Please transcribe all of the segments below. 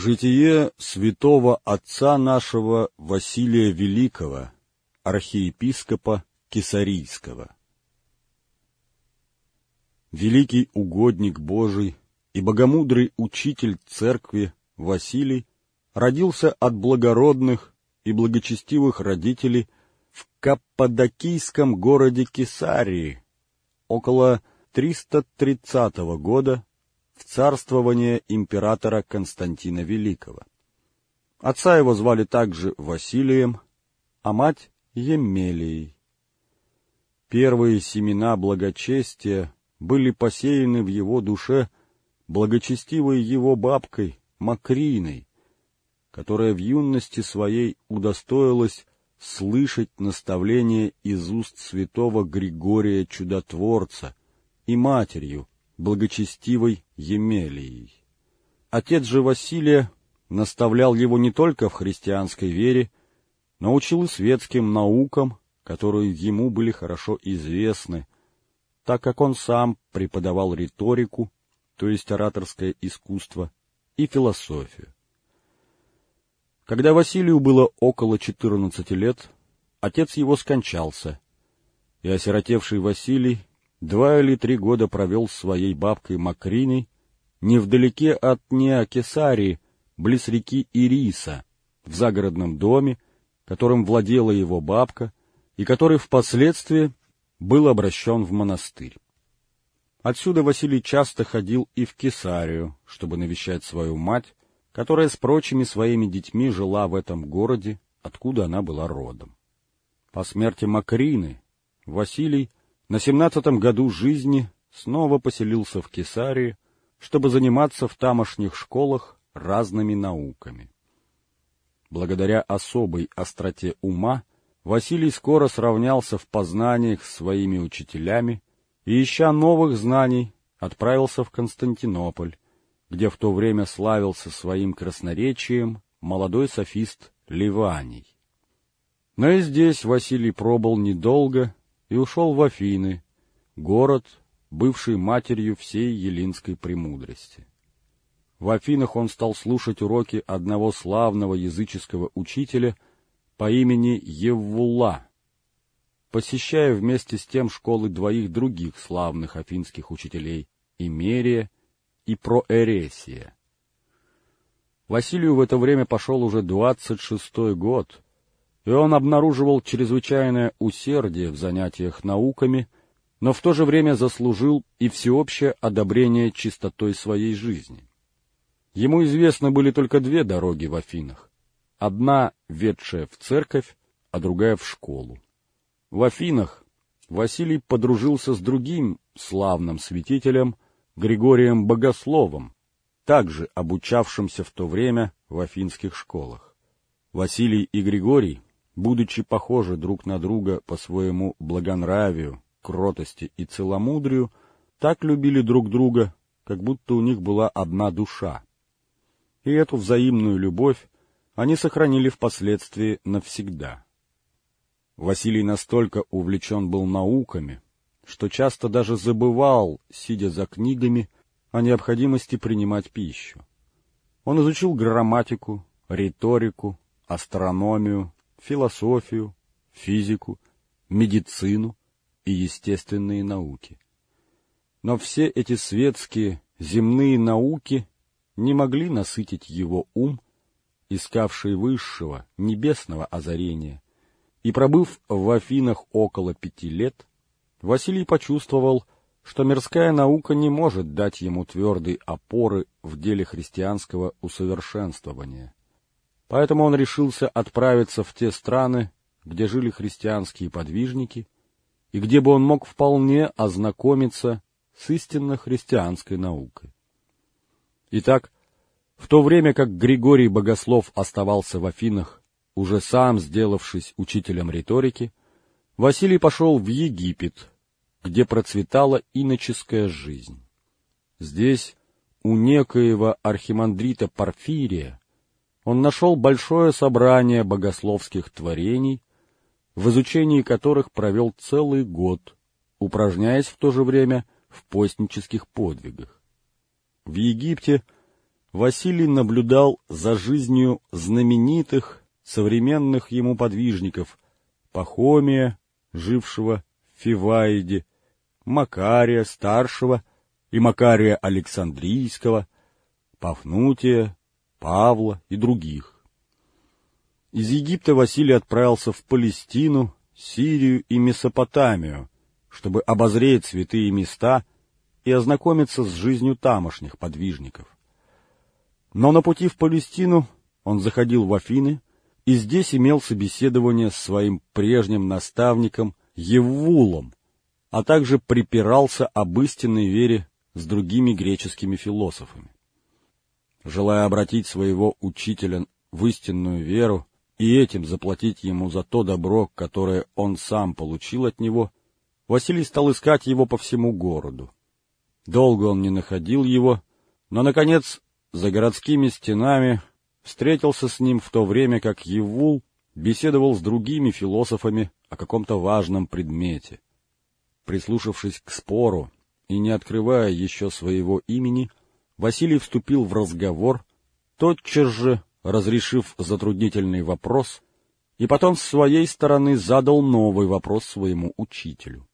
Житие святого отца нашего Василия Великого, архиепископа Кесарийского. Великий угодник Божий и богомудрый учитель церкви Василий родился от благородных и благочестивых родителей в Каппадокийском городе Кесарии около 330 года в царствование императора Константина Великого. Отца его звали также Василием, а мать — Емелией. Первые семена благочестия были посеяны в его душе благочестивой его бабкой Макриной, которая в юности своей удостоилась слышать наставления из уст святого Григория Чудотворца и матерью, благочестивой Емелией. Отец же Василия наставлял его не только в христианской вере, но учил и светским наукам, которые ему были хорошо известны, так как он сам преподавал риторику, то есть ораторское искусство, и философию. Когда Василию было около четырнадцати лет, отец его скончался, и осиротевший Василий два или три года провел с своей бабкой Макриной невдалеке от Неокесарии, близ реки Ириса, в загородном доме, которым владела его бабка, и который впоследствии был обращен в монастырь. Отсюда Василий часто ходил и в Кесарию, чтобы навещать свою мать, которая с прочими своими детьми жила в этом городе, откуда она была родом. По смерти Макрины Василий на семнадцатом году жизни снова поселился в Кесарии, чтобы заниматься в тамошних школах разными науками. Благодаря особой остроте ума Василий скоро сравнялся в познаниях с своими учителями и, ища новых знаний, отправился в Константинополь, где в то время славился своим красноречием молодой софист Ливаний. Но и здесь Василий пробыл недолго и ушел в Афины, город, бывший матерью всей елинской премудрости. В Афинах он стал слушать уроки одного славного языческого учителя по имени Еввула, посещая вместе с тем школы двоих других славных афинских учителей Имерия и Проэресия. Василию в это время пошел уже двадцать шестой год — и он обнаруживал чрезвычайное усердие в занятиях науками, но в то же время заслужил и всеобщее одобрение чистотой своей жизни. Ему известны были только две дороги в Афинах. Одна, ведшая в церковь, а другая в школу. В Афинах Василий подружился с другим славным святителем Григорием Богословом, также обучавшимся в то время в афинских школах. Василий и Григорий будучи похожи друг на друга по своему благонравию, кротости и целомудрию, так любили друг друга, как будто у них была одна душа. И эту взаимную любовь они сохранили впоследствии навсегда. Василий настолько увлечен был науками, что часто даже забывал, сидя за книгами, о необходимости принимать пищу. Он изучил грамматику, риторику, астрономию, философию, физику, медицину и естественные науки. Но все эти светские, земные науки не могли насытить его ум, искавший высшего, небесного озарения, и, пробыв в Афинах около пяти лет, Василий почувствовал, что мирская наука не может дать ему твердой опоры в деле христианского усовершенствования. Поэтому он решился отправиться в те страны, где жили христианские подвижники, и где бы он мог вполне ознакомиться с истинно христианской наукой. Итак, в то время как Григорий Богослов оставался в Афинах, уже сам сделавшись учителем риторики, Василий пошел в Египет, где процветала иноческая жизнь. Здесь у некоего архимандрита Порфирия он нашел большое собрание богословских творений, в изучении которых провел целый год, упражняясь в то же время в постнических подвигах. В Египте Василий наблюдал за жизнью знаменитых современных ему подвижников Пахомия, жившего в Фиваиде, Макария Старшего и Макария Александрийского, Пафнутия, Павла и других. Из Египта Василий отправился в Палестину, Сирию и Месопотамию, чтобы обозреть святые места и ознакомиться с жизнью тамошних подвижников. Но на пути в Палестину он заходил в Афины и здесь имел собеседование с своим прежним наставником Еввулом, а также припирался об истинной вере с другими греческими философами. Желая обратить своего учителя в истинную веру и этим заплатить ему за то добро, которое он сам получил от него, Василий стал искать его по всему городу. Долго он не находил его, но, наконец, за городскими стенами встретился с ним в то время, как Евул беседовал с другими философами о каком-то важном предмете. Прислушавшись к спору и не открывая еще своего имени, Василий вступил в разговор, тотчас же разрешив затруднительный вопрос, и потом с своей стороны задал новый вопрос своему учителю.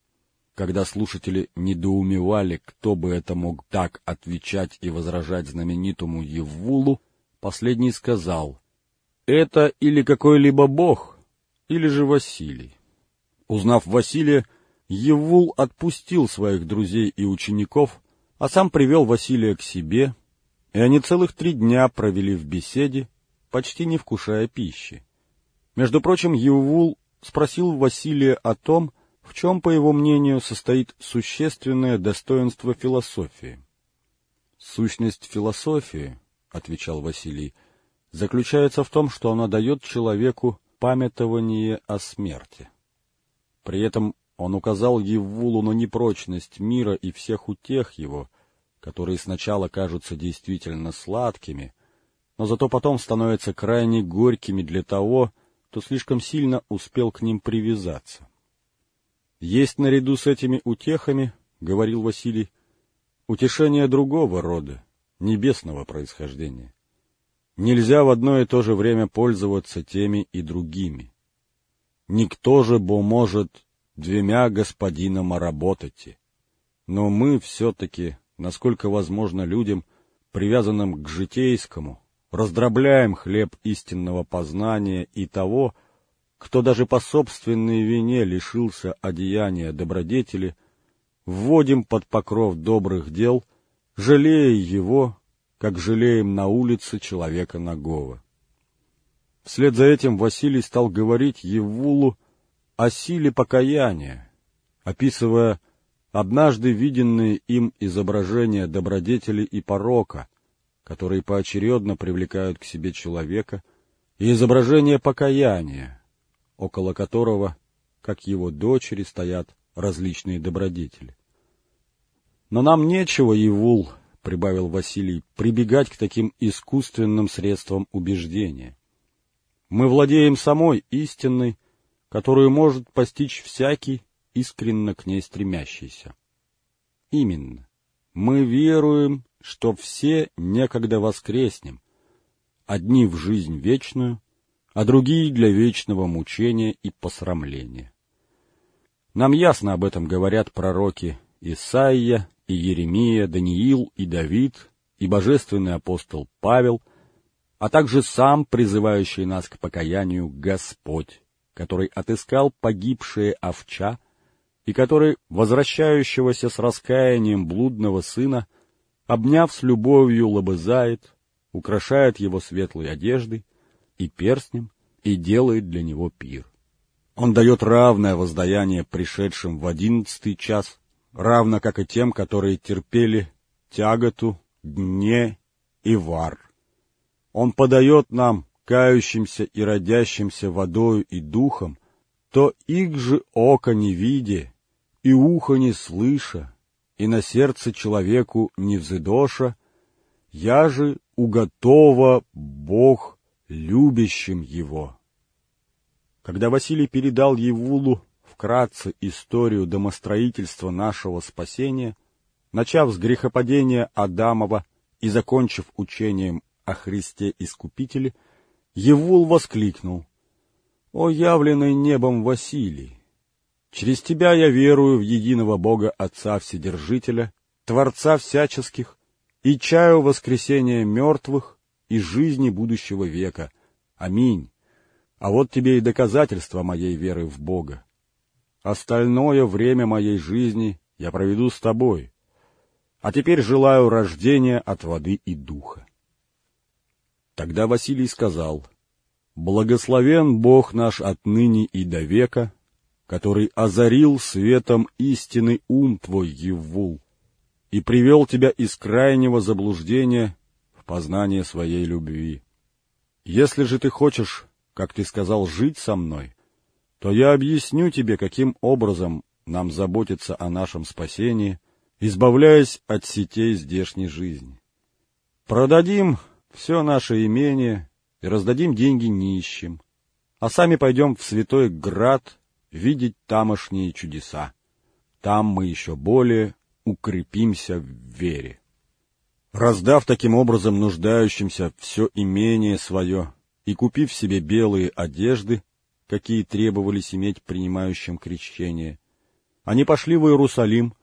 Когда слушатели недоумевали, кто бы это мог так отвечать и возражать знаменитому Еввулу, последний сказал, «Это или какой-либо бог, или же Василий». Узнав Василия, Евул отпустил своих друзей и учеников, а сам привел Василия к себе, и они целых три дня провели в беседе, почти не вкушая пищи. Между прочим, Евул спросил Василия о том, в чем, по его мнению, состоит существенное достоинство философии. «Сущность философии, — отвечал Василий, — заключается в том, что она дает человеку памятование о смерти. При этом он указал Еввулу на непрочность мира и всех утех его, которые сначала кажутся действительно сладкими, но зато потом становятся крайне горькими для того, кто слишком сильно успел к ним привязаться. Есть наряду с этими утехами, — говорил Василий, — утешение другого рода, небесного происхождения. Нельзя в одно и то же время пользоваться теми и другими. Никто же бо может двумя господинам работать. Но мы все-таки, насколько возможно людям, привязанным к житейскому, раздробляем хлеб истинного познания и того, кто даже по собственной вине лишился одеяния добродетели, вводим под покров добрых дел, жалея его, как жалеем на улице человека нагого. Вслед за этим Василий стал говорить Евулу о силе покаяния, описывая однажды виденные им изображения добродетели и порока, которые поочередно привлекают к себе человека, и изображение покаяния, около которого, как его дочери, стоят различные добродетели. Но нам нечего, Евул, — прибавил Василий, — прибегать к таким искусственным средствам убеждения. Мы владеем самой истинной, которую может постичь всякий, искренно к ней стремящийся. Именно. Мы веруем, что все некогда воскреснем, одни в жизнь вечную, а другие для вечного мучения и посрамления. Нам ясно об этом говорят пророки Исаия и Еремия, Даниил и Давид, и божественный апостол Павел, а также сам призывающий нас к покаянию Господь, который отыскал погибшие овча, и который возвращающегося с раскаянием блудного сына, обняв с любовью, лобызает, украшает его светлой одеждой и перстнем, и делает для него пир. Он дает равное воздаяние пришедшим в одиннадцатый час, равно как и тем, которые терпели тяготу, дне и вар. Он подает нам, кающимся и родящимся водою и духом, то их же око не видя, и ухо не слыша, и на сердце человеку не взыдоша, я же уготова Бог любящим его. Когда Василий передал Евулу вкратце историю домостроительства нашего спасения, начав с грехопадения Адамова и закончив учением о Христе Искупителе, Евул воскликнул. «О явленный небом Василий! Через тебя я верую в единого Бога Отца Вседержителя, Творца всяческих, и чаю воскресения мертвых и жизни будущего века. Аминь. А вот тебе и доказательство моей веры в Бога. Остальное время моей жизни я проведу с тобой. А теперь желаю рождения от воды и духа. Тогда Василий сказал, «Благословен Бог наш отныне и до века, который озарил светом истины ум твой, Еввул, и привел тебя из крайнего заблуждения в познание своей любви. Если же ты хочешь, как ты сказал, жить со мной, то я объясню тебе, каким образом нам заботиться о нашем спасении, избавляясь от сетей здешней жизни. Продадим все наше имение и раздадим деньги нищим, а сами пойдем в святой град видеть тамошние чудеса. Там мы еще более укрепимся в вере. Раздав таким образом нуждающимся все имение свое и купив себе белые одежды, какие требовались иметь принимающим крещение, они пошли в Иерусалим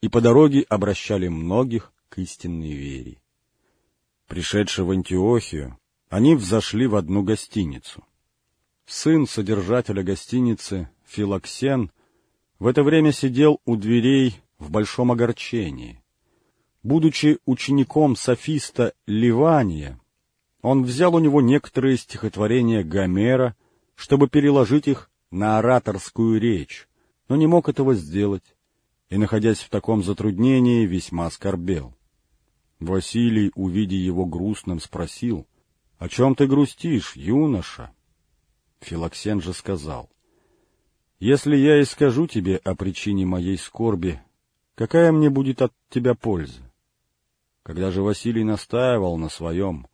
и по дороге обращали многих к истинной вере. Пришедшие в Антиохию, они взошли в одну гостиницу. Сын содержателя гостиницы, Филоксен, в это время сидел у дверей в большом огорчении. Будучи учеником софиста Ливания, он взял у него некоторые стихотворения Гомера, чтобы переложить их на ораторскую речь, но не мог этого сделать, и, находясь в таком затруднении, весьма оскорбел. Василий, увидя его грустным, спросил, — О чем ты грустишь, юноша? Филоксен же сказал, — Если я и скажу тебе о причине моей скорби, какая мне будет от тебя польза? Когда же Василий настаивал на своем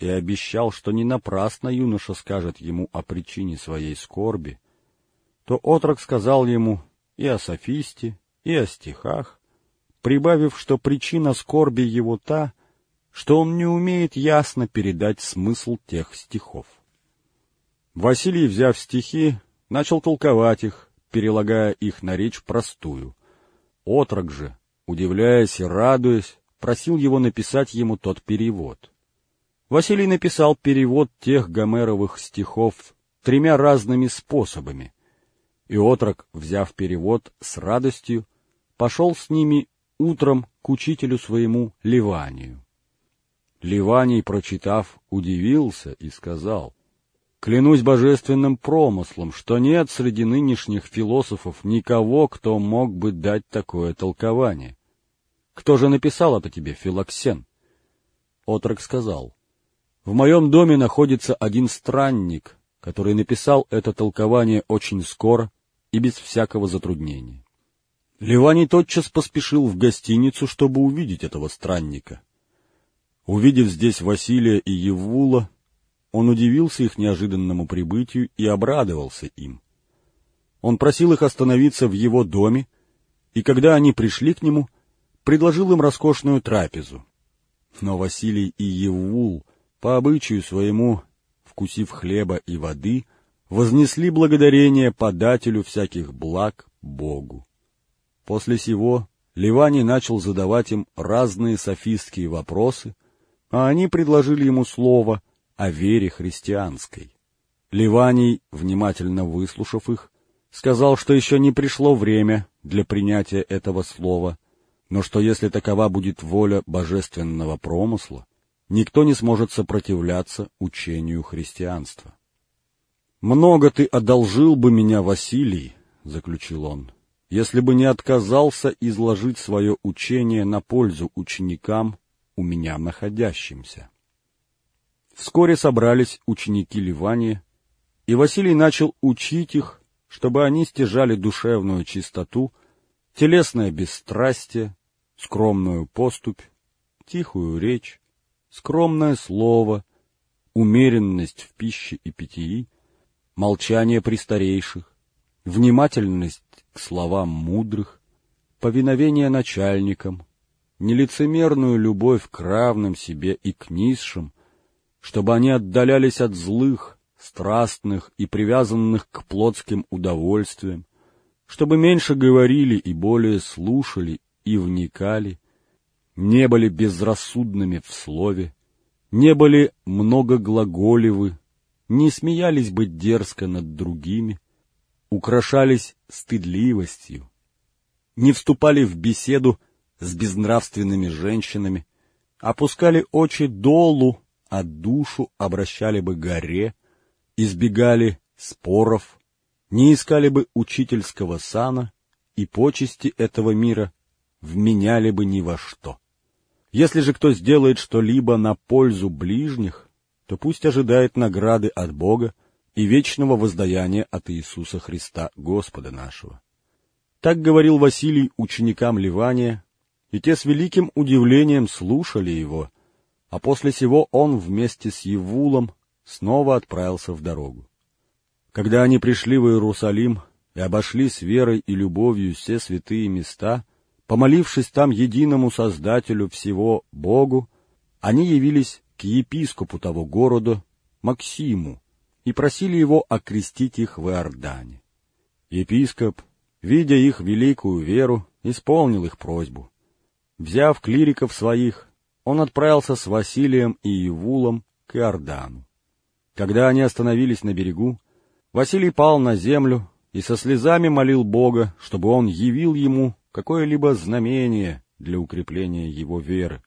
и обещал, что не напрасно юноша скажет ему о причине своей скорби, то отрок сказал ему и о софисте, и о стихах, прибавив, что причина скорби его та, что он не умеет ясно передать смысл тех стихов. Василий, взяв стихи, начал толковать их, перелагая их на речь простую. Отрок же, удивляясь и радуясь, просил его написать ему тот перевод. Василий написал перевод тех гомеровых стихов тремя разными способами, и отрок, взяв перевод с радостью, пошел с ними утром к учителю своему Ливанию. Ливаний, прочитав, удивился и сказал, «Клянусь божественным промыслом, что нет среди нынешних философов никого, кто мог бы дать такое толкование. Кто же написал это тебе, Филоксен?» Отрок сказал, «В моем доме находится один странник, который написал это толкование очень скоро и без всякого затруднения. Ливаний тотчас поспешил в гостиницу, чтобы увидеть этого странника. Увидев здесь Василия и Евула, он удивился их неожиданному прибытию и обрадовался им. Он просил их остановиться в его доме, и когда они пришли к нему, предложил им роскошную трапезу. Но Василий и Евул, по обычаю своему, вкусив хлеба и воды, вознесли благодарение подателю всяких благ Богу. После сего Ливани начал задавать им разные софистские вопросы, а они предложили ему слово о вере христианской. Ливаний, внимательно выслушав их, сказал, что еще не пришло время для принятия этого слова, но что если такова будет воля божественного промысла, никто не сможет сопротивляться учению христианства. «Много ты одолжил бы меня, Василий», — заключил он, если бы не отказался изложить свое учение на пользу ученикам, у меня находящимся. Вскоре собрались ученики Ливания, и Василий начал учить их, чтобы они стяжали душевную чистоту, телесное бесстрастие, скромную поступь, тихую речь, скромное слово, умеренность в пище и питьи, молчание престарейших, внимательность к словам мудрых, повиновение начальникам, нелицемерную любовь к равным себе и к низшим, чтобы они отдалялись от злых, страстных и привязанных к плотским удовольствиям, чтобы меньше говорили и более слушали и вникали, не были безрассудными в слове, не были многоглаголевы, не смеялись быть дерзко над другими, украшались стыдливостью, не вступали в беседу с безнравственными женщинами, опускали очи долу, а душу обращали бы горе, избегали споров, не искали бы учительского сана и почести этого мира вменяли бы ни во что. Если же кто сделает что-либо на пользу ближних, то пусть ожидает награды от Бога и вечного воздаяния от Иисуса Христа, Господа нашего. Так говорил Василий ученикам Ливания, и те с великим удивлением слушали его, а после сего он вместе с Евулом снова отправился в дорогу. Когда они пришли в Иерусалим и обошли с верой и любовью все святые места, помолившись там единому Создателю всего Богу, они явились к епископу того города, Максиму, и просили его окрестить их в Иордане. Епископ, видя их великую веру, исполнил их просьбу. Взяв клириков своих, он отправился с Василием и Ивулом к Иордану. Когда они остановились на берегу, Василий пал на землю и со слезами молил Бога, чтобы он явил ему какое-либо знамение для укрепления его веры.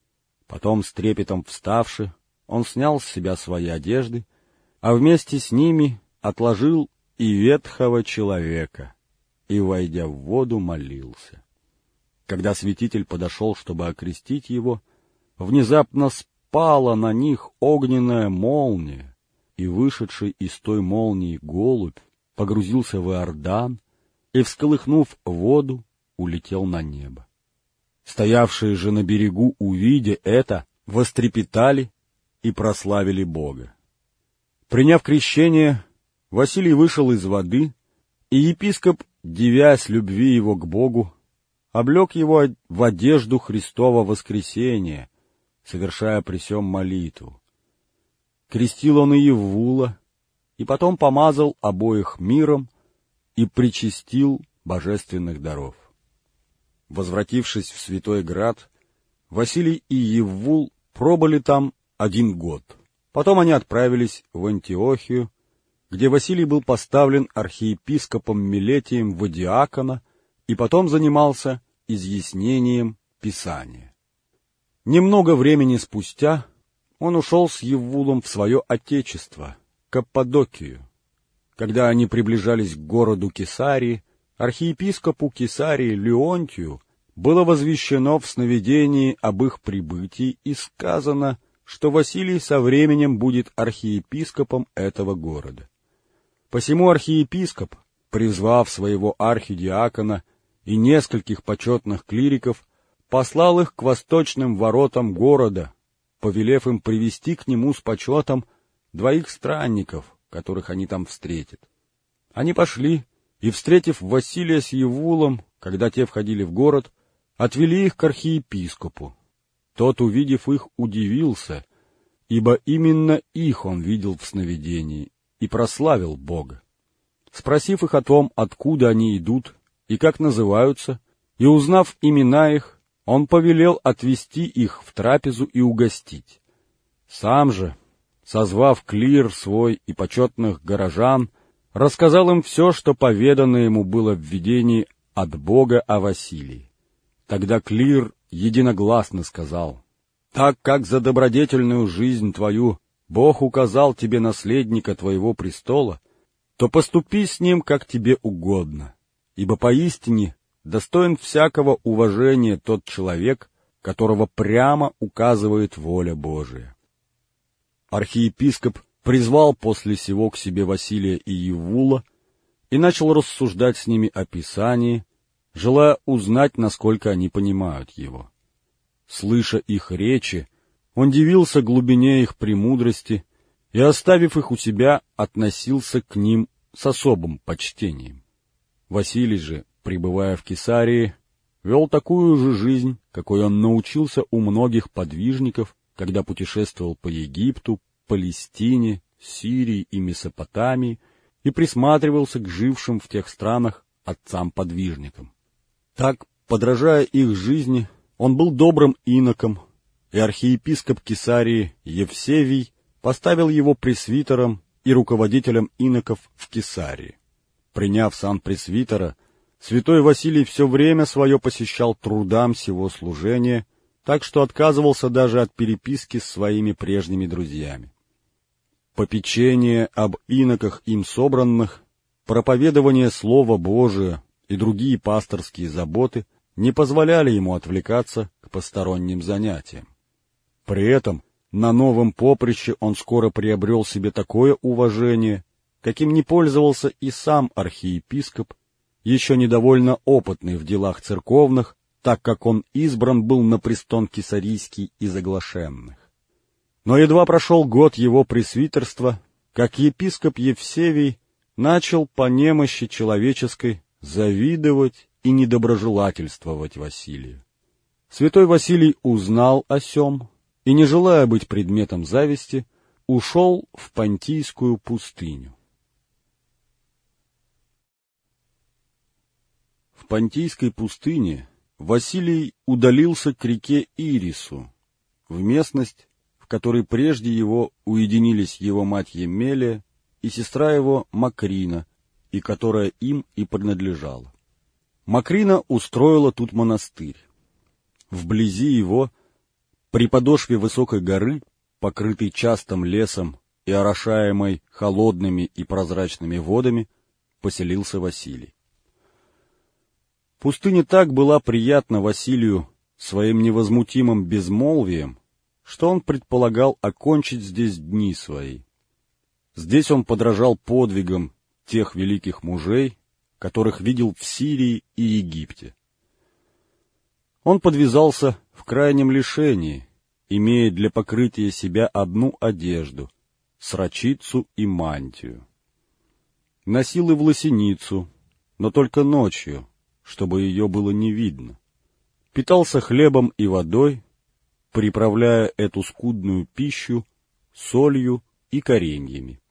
Потом, с трепетом вставши, он снял с себя свои одежды, а вместе с ними отложил и ветхого человека, и, войдя в воду, молился. Когда святитель подошел, чтобы окрестить его, внезапно спала на них огненная молния, и вышедший из той молнии голубь погрузился в Иордан и, всколыхнув воду, улетел на небо. Стоявшие же на берегу, увидя это, вострепетали и прославили Бога. Приняв крещение, Василий вышел из воды, и епископ, девясь любви его к Богу, облег его в одежду Христова воскресения, совершая при сем молитву. Крестил он и Евула, и потом помазал обоих миром и причастил божественных даров. Возвратившись в Святой Град, Василий и Евул пробыли там один год. Потом они отправились в Антиохию, где Василий был поставлен архиепископом Милетием в Диакона и потом занимался изъяснением Писания. Немного времени спустя он ушел с Евулом в свое отечество, Каппадокию. Когда они приближались к городу Кесарии, архиепископу Кесарии Леонтию было возвещено в сновидении об их прибытии и сказано, что Василий со временем будет архиепископом этого города. Посему архиепископ, призвав своего архидиакона и нескольких почетных клириков, послал их к восточным воротам города, повелев им привести к нему с почетом двоих странников, которых они там встретят. Они пошли, и, встретив Василия с Евулом, когда те входили в город, отвели их к архиепископу. Тот, увидев их, удивился, ибо именно их он видел в сновидении и прославил Бога. Спросив их о том, откуда они идут и как называются, и узнав имена их, он повелел отвести их в трапезу и угостить. Сам же, созвав клир свой и почетных горожан, рассказал им все, что поведано ему было в видении от Бога о Василии. Тогда Клир единогласно сказал, «Так как за добродетельную жизнь твою Бог указал тебе наследника твоего престола, то поступи с ним, как тебе угодно, ибо поистине достоин всякого уважения тот человек, которого прямо указывает воля Божия». Архиепископ призвал после сего к себе Василия и Евула и начал рассуждать с ними о Писании, желая узнать, насколько они понимают его. Слыша их речи, он дивился глубине их премудрости и, оставив их у себя, относился к ним с особым почтением. Василий же, пребывая в Кесарии, вел такую же жизнь, какой он научился у многих подвижников, когда путешествовал по Египту, Палестине, Сирии и Месопотамии и присматривался к жившим в тех странах отцам-подвижникам. Так, подражая их жизни, он был добрым иноком, и архиепископ Кесарии Евсевий поставил его пресвитером и руководителем иноков в Кесарии. Приняв сан пресвитера, святой Василий все время свое посещал трудам сего служения, так что отказывался даже от переписки с своими прежними друзьями. Попечение об иноках им собранных, проповедование Слова Божия и другие пасторские заботы не позволяли ему отвлекаться к посторонним занятиям. При этом на новом поприще он скоро приобрел себе такое уважение, каким не пользовался и сам архиепископ, еще недовольно опытный в делах церковных, так как он избран был на престон кесарийский из оглашенных. Но едва прошел год его пресвитерства, как епископ Евсевий начал по немощи человеческой завидовать и недоброжелательствовать Василию. Святой Василий узнал о сем и, не желая быть предметом зависти, ушел в Понтийскую пустыню. Понтийской пустыне Василий удалился к реке Ирису, в местность, в которой прежде его уединились его мать Емелия и сестра его Макрина, и которая им и принадлежала. Макрина устроила тут монастырь. Вблизи его при подошве высокой горы, покрытой частым лесом и орошаемой холодными и прозрачными водами, поселился Василий. Пустыня так была приятна Василию своим невозмутимым безмолвием, что он предполагал окончить здесь дни свои. Здесь он подражал подвигам тех великих мужей, которых видел в Сирии и Египте. Он подвязался в крайнем лишении, имея для покрытия себя одну одежду, срочицу и мантию. Носил и власеницу, но только ночью, чтобы ее было не видно. Питался хлебом и водой, приправляя эту скудную пищу солью и кореньями.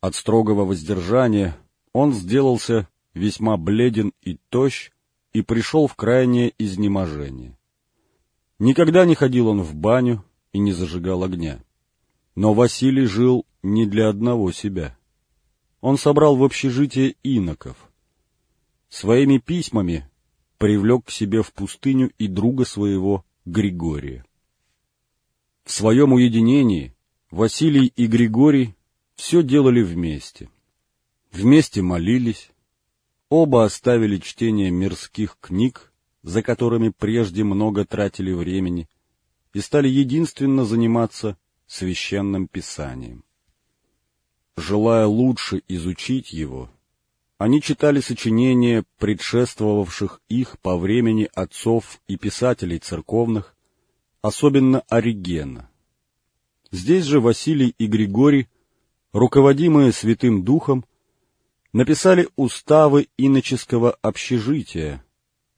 От строгого воздержания он сделался весьма бледен и тощ, и пришел в крайнее изнеможение. Никогда не ходил он в баню и не зажигал огня. Но Василий жил не для одного себя. Он собрал в общежитие иноков. Своими письмами привлек к себе в пустыню и друга своего Григория. В своем уединении Василий и Григорий все делали вместе. Вместе молились, Оба оставили чтение мирских книг, за которыми прежде много тратили времени, и стали единственно заниматься священным писанием. Желая лучше изучить его, они читали сочинения предшествовавших их по времени отцов и писателей церковных, особенно Оригена. Здесь же Василий и Григорий, руководимые Святым Духом, написали уставы иноческого общежития,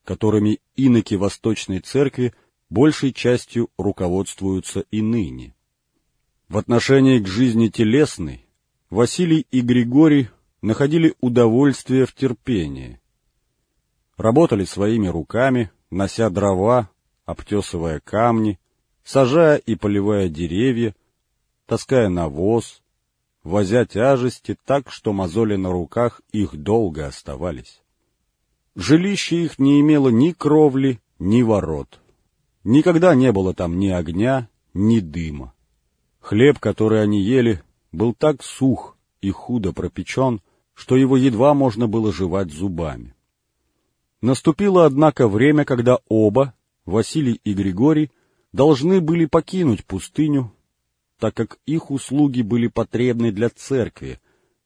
которыми иноки Восточной Церкви большей частью руководствуются и ныне. В отношении к жизни телесной Василий и Григорий находили удовольствие в терпении. Работали своими руками, нося дрова, обтесывая камни, сажая и поливая деревья, таская навоз, возя тяжести так, что мозоли на руках их долго оставались. Жилище их не имело ни кровли, ни ворот. Никогда не было там ни огня, ни дыма. Хлеб, который они ели, был так сух и худо пропечен, что его едва можно было жевать зубами. Наступило, однако, время, когда оба, Василий и Григорий, должны были покинуть пустыню так как их услуги были потребны для церкви,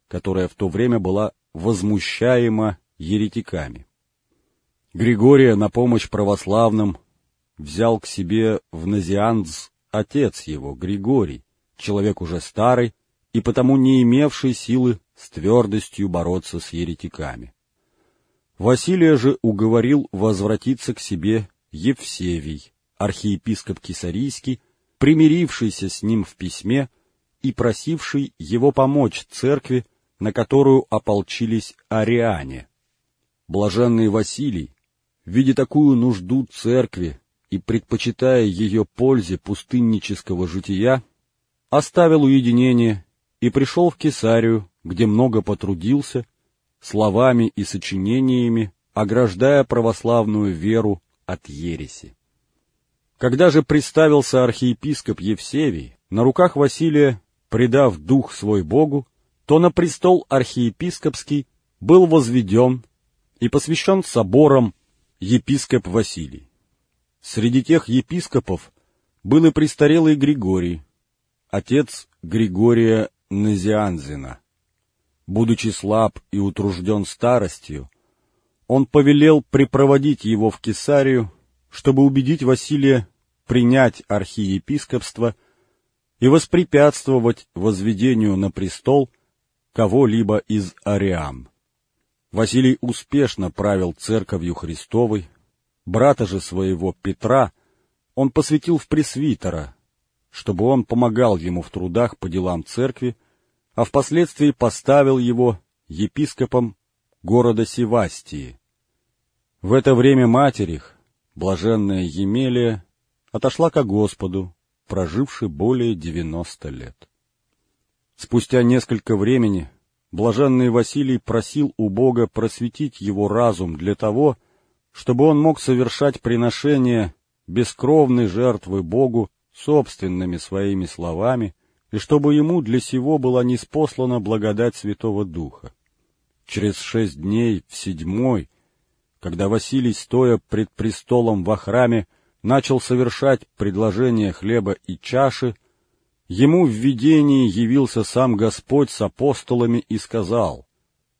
которая в то время была возмущаема еретиками. Григория на помощь православным взял к себе в Назианц отец его, Григорий, человек уже старый и потому не имевший силы с твердостью бороться с еретиками. Василия же уговорил возвратиться к себе Евсевий, архиепископ Кисарийский, примирившийся с ним в письме и просивший его помочь церкви, на которую ополчились ариане. Блаженный Василий, видя такую нужду церкви и предпочитая ее пользе пустыннического жития, оставил уединение и пришел в Кесарию, где много потрудился, словами и сочинениями, ограждая православную веру от ереси. Когда же представился архиепископ Евсевий, на руках Василия, предав дух свой Богу, то на престол архиепископский был возведен и посвящен собором епископ Василий. Среди тех епископов был и престарелый Григорий, отец Григория Назианзина. Будучи слаб и утружден старостью, он повелел припроводить его в Кесарию, чтобы убедить Василия принять архиепископство и воспрепятствовать возведению на престол кого-либо из ариан. Василий успешно правил церковью Христовой, брата же своего Петра он посвятил в пресвитера, чтобы он помогал ему в трудах по делам церкви, а впоследствии поставил его епископом города Севастии. В это время матерь их, блаженная Емелия, отошла ко Господу, проживший более девяносто лет. Спустя несколько времени блаженный Василий просил у Бога просветить его разум для того, чтобы он мог совершать приношение бескровной жертвы Богу собственными своими словами, и чтобы ему для сего была неспослана благодать Святого Духа. Через шесть дней, в седьмой, когда Василий, стоя пред престолом во храме, начал совершать предложение хлеба и чаши, ему в видении явился сам Господь с апостолами и сказал,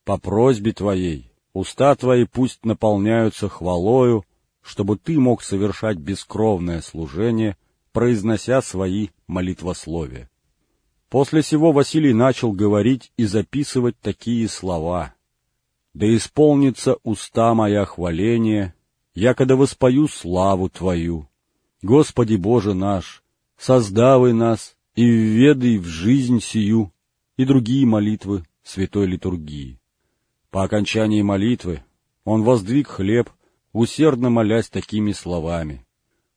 «По просьбе твоей, уста твои пусть наполняются хвалою, чтобы ты мог совершать бескровное служение, произнося свои молитвословия». После сего Василий начал говорить и записывать такие слова. «Да исполнится уста моя хваления, якода воспою славу Твою. Господи Боже наш, создавай нас и введай в жизнь сию и другие молитвы святой литургии. По окончании молитвы он воздвиг хлеб, усердно молясь такими словами.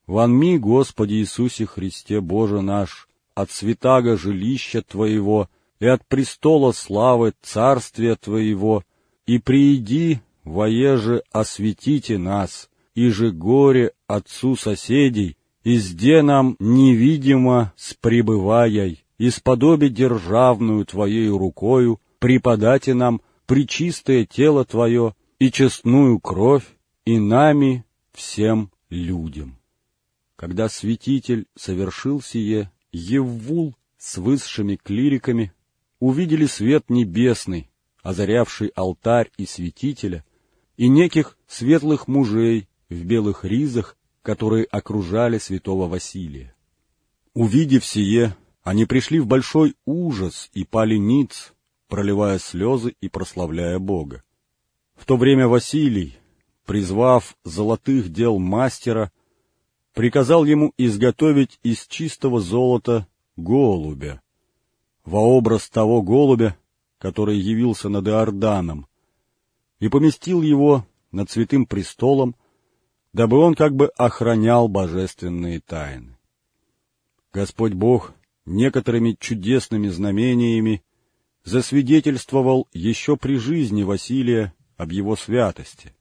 «Ванми, Господи Иисусе Христе, Боже наш, от святаго жилища Твоего и от престола славы Царствия Твоего, и прииди воеже осветите нас, и же горе отцу соседей, изде нам невидимо с пребываяй, исподоби державную Твоею рукою, преподате нам причистое тело Твое и честную кровь, и нами всем людям. Когда святитель совершил сие, Еввул с высшими клириками увидели свет небесный, озарявший алтарь и святителя, и неких светлых мужей в белых ризах, которые окружали святого Василия. Увидев сие, они пришли в большой ужас и пали ниц, проливая слезы и прославляя Бога. В то время Василий, призвав золотых дел мастера, приказал ему изготовить из чистого золота голубя, во образ того голубя, который явился над Иорданом, и поместил его над святым престолом, дабы он как бы охранял божественные тайны. Господь Бог некоторыми чудесными знамениями засвидетельствовал еще при жизни Василия об его святости.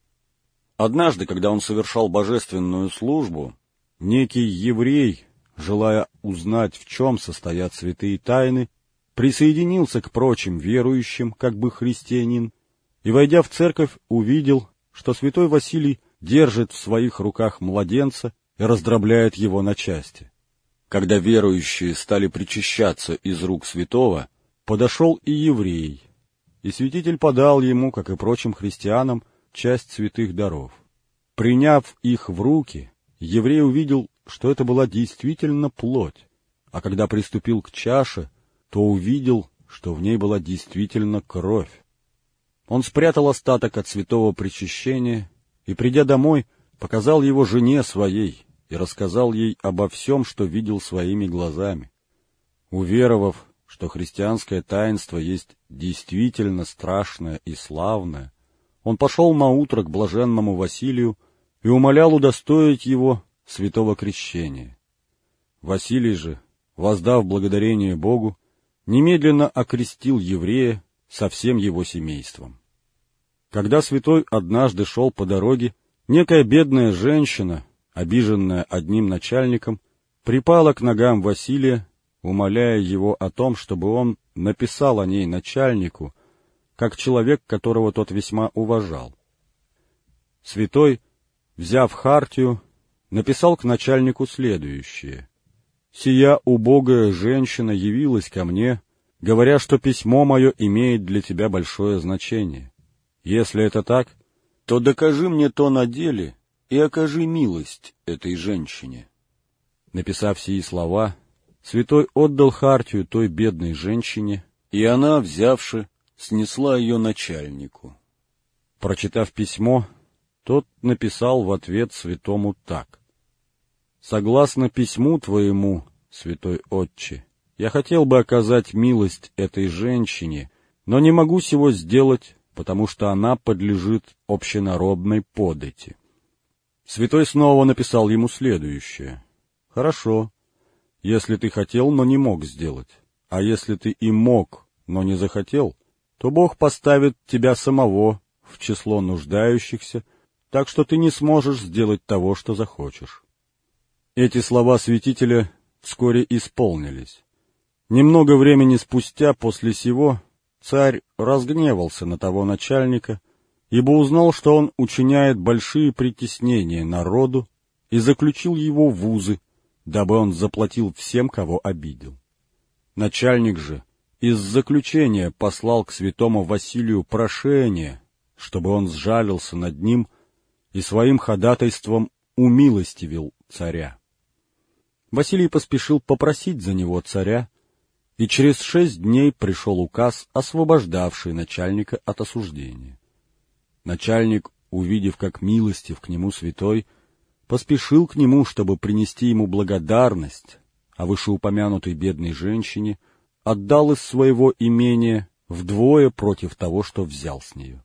Однажды, когда он совершал божественную службу, некий еврей, желая узнать, в чем состоят святые тайны, присоединился к прочим верующим, как бы христианин, и, войдя в церковь, увидел, что святой Василий держит в своих руках младенца и раздробляет его на части. Когда верующие стали причащаться из рук святого, подошел и еврей, и святитель подал ему, как и прочим христианам, часть святых даров. Приняв их в руки, еврей увидел, что это была действительно плоть, а когда приступил к чаше, то увидел, что в ней была действительно кровь. Он спрятал остаток от святого причащения и, придя домой, показал его жене своей и рассказал ей обо всем, что видел своими глазами. Уверовав, что христианское таинство есть действительно страшное и славное, он пошел наутро к блаженному Василию и умолял удостоить его святого крещения. Василий же, воздав благодарение Богу, немедленно окрестил еврея со всем его семейством. Когда святой однажды шел по дороге, некая бедная женщина, обиженная одним начальником, припала к ногам Василия, умоляя его о том, чтобы он написал о ней начальнику, как человек, которого тот весьма уважал. Святой, взяв хартию, написал к начальнику следующее. «Сия убогая женщина явилась ко мне, говоря, что письмо мое имеет для тебя большое значение. Если это так, то докажи мне то на деле и окажи милость этой женщине». Написав сии слова, святой отдал хартию той бедной женщине, и она, взявши, снесла ее начальнику. Прочитав письмо, тот написал в ответ святому так. Согласно письму твоему, святой отче, я хотел бы оказать милость этой женщине, но не могу сего сделать, потому что она подлежит общенародной подати. Святой снова написал ему следующее. «Хорошо, если ты хотел, но не мог сделать, а если ты и мог, но не захотел, то Бог поставит тебя самого в число нуждающихся, так что ты не сможешь сделать того, что захочешь. Эти слова святителя вскоре исполнились. Немного времени спустя после сего царь разгневался на того начальника, ибо узнал, что он учиняет большие притеснения народу и заключил его в узы, дабы он заплатил всем, кого обидел. Начальник же из заключения послал к святому Василию прошение, чтобы он сжалился над ним и своим ходатайством умилостивил царя. Василий поспешил попросить за него царя, и через шесть дней пришел указ, освобождавший начальника от осуждения. Начальник, увидев, как милостив к нему святой, поспешил к нему, чтобы принести ему благодарность, а вышеупомянутой бедной женщине отдал из своего имения вдвое против того, что взял с нее.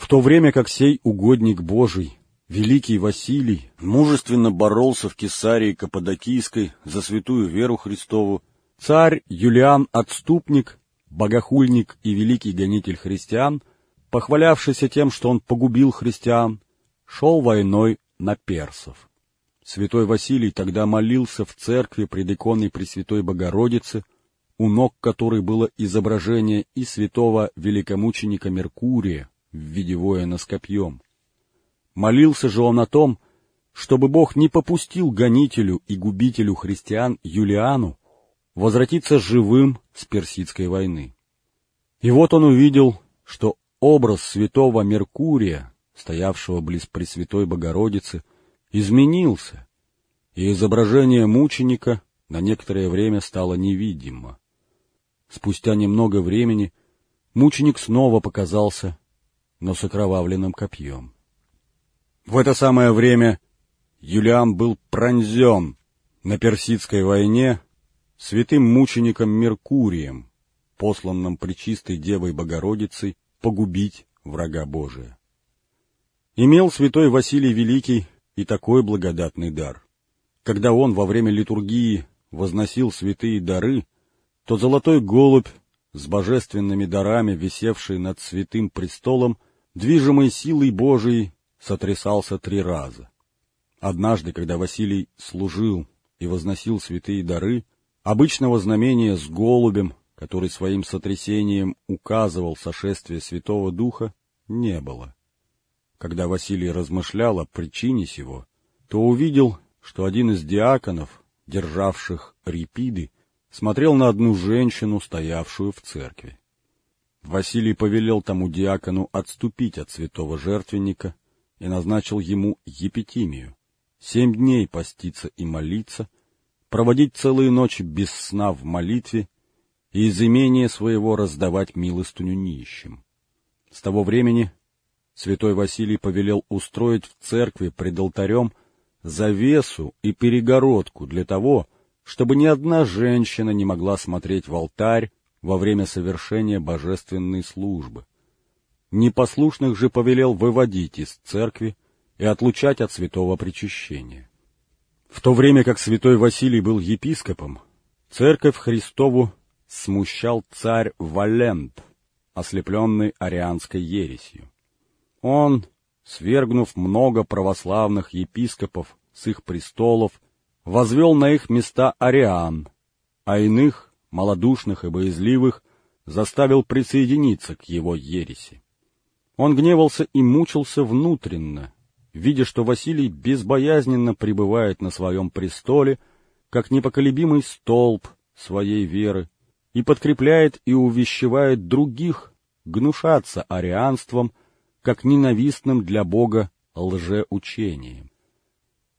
В то время как сей угодник Божий Великий Василий мужественно боролся в Кесарии Каппадокийской за святую веру Христову. Царь Юлиан Отступник, богохульник и великий гонитель христиан, похвалявшийся тем, что он погубил христиан, шел войной на персов. Святой Василий тогда молился в церкви пред иконой Пресвятой Богородицы, у ног которой было изображение и святого великомученика Меркурия в виде воина с копьем. Молился же он о том, чтобы Бог не попустил гонителю и губителю христиан Юлиану возвратиться живым с персидской войны. И вот он увидел, что образ святого Меркурия, стоявшего близ Пресвятой Богородицы, изменился, и изображение мученика на некоторое время стало невидимо. Спустя немного времени мученик снова показался, но с окровавленным копьем. В это самое время Юлиан был пронзен на Персидской войне святым мучеником Меркурием, посланным Пречистой Девой Богородицей погубить врага Божия. Имел святой Василий Великий и такой благодатный дар. Когда он во время литургии возносил святые дары, то золотой голубь с божественными дарами, висевший над святым престолом, движимой силой Божией, сотрясался три раза. Однажды, когда Василий служил и возносил святые дары, обычного знамения с голубем, который своим сотрясением указывал сошествие Святого Духа, не было. Когда Василий размышлял о причине сего, то увидел, что один из диаконов, державших репиды, смотрел на одну женщину, стоявшую в церкви. Василий повелел тому диакону отступить от святого жертвенника и назначил ему епитимию — семь дней поститься и молиться, проводить целые ночи без сна в молитве и из имения своего раздавать милостыню нищим. С того времени святой Василий повелел устроить в церкви пред алтарем завесу и перегородку для того, чтобы ни одна женщина не могла смотреть в алтарь во время совершения божественной службы. Непослушных же повелел выводить из церкви и отлучать от святого причащения. В то время как святой Василий был епископом, церковь Христову смущал царь Валент, ослепленный арианской ересью. Он, свергнув много православных епископов с их престолов, возвел на их места ариан, а иных, малодушных и боязливых, заставил присоединиться к его ереси. Он гневался и мучился внутренно, видя, что Василий безбоязненно пребывает на своем престоле, как непоколебимый столб своей веры, и подкрепляет и увещевает других гнушаться арианством, как ненавистным для Бога лжеучением.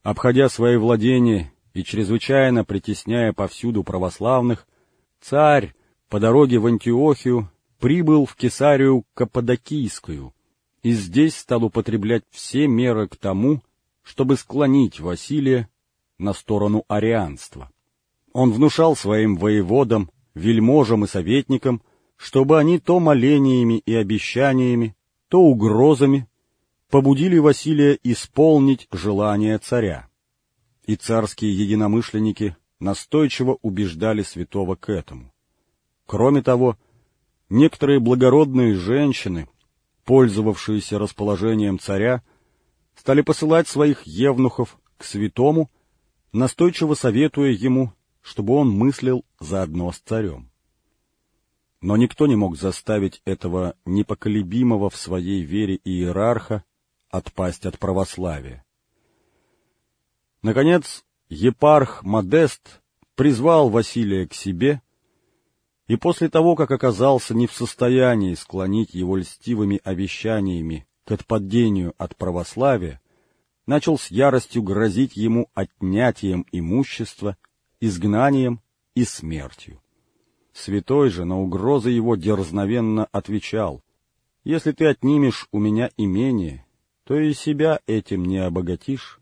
Обходя свои владения и чрезвычайно притесняя повсюду православных, царь по дороге в Антиохию прибыл в Кесарию Каппадокийскую и здесь стал употреблять все меры к тому, чтобы склонить Василия на сторону арианства. Он внушал своим воеводам, вельможам и советникам, чтобы они то молениями и обещаниями, то угрозами побудили Василия исполнить желание царя. И царские единомышленники настойчиво убеждали святого к этому. Кроме того, некоторые благородные женщины, пользовавшиеся расположением царя, стали посылать своих евнухов к святому, настойчиво советуя ему, чтобы он мыслил заодно с царем. Но никто не мог заставить этого непоколебимого в своей вере иерарха отпасть от православия. Наконец, епарх Модест призвал Василия к себе, и после того, как оказался не в состоянии склонить его льстивыми обещаниями к отпадению от православия, начал с яростью грозить ему отнятием имущества, изгнанием и смертью. Святой же на угрозы его дерзновенно отвечал, «Если ты отнимешь у меня имение, то и себя этим не обогатишь,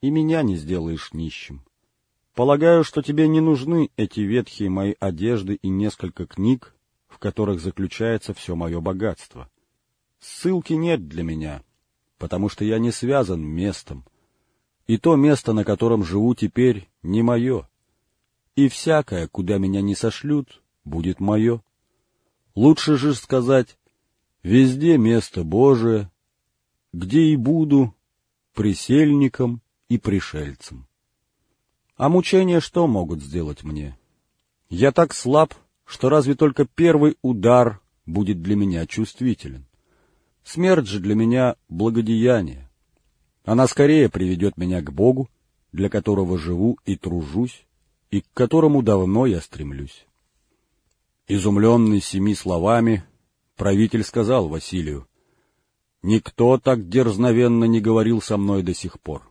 и меня не сделаешь нищим. Полагаю, что тебе не нужны эти ветхие мои одежды и несколько книг, в которых заключается все мое богатство. Ссылки нет для меня, потому что я не связан местом, и то место, на котором живу теперь, не мое и всякое, куда меня не сошлют, будет мое. Лучше же сказать, везде место Божие, где и буду присельником и пришельцем. А мучения что могут сделать мне? Я так слаб, что разве только первый удар будет для меня чувствителен. Смерть же для меня благодеяние. Она скорее приведет меня к Богу, для которого живу и тружусь, и к которому давно я стремлюсь. Изумленный семи словами, правитель сказал Василию, «Никто так дерзновенно не говорил со мной до сих пор».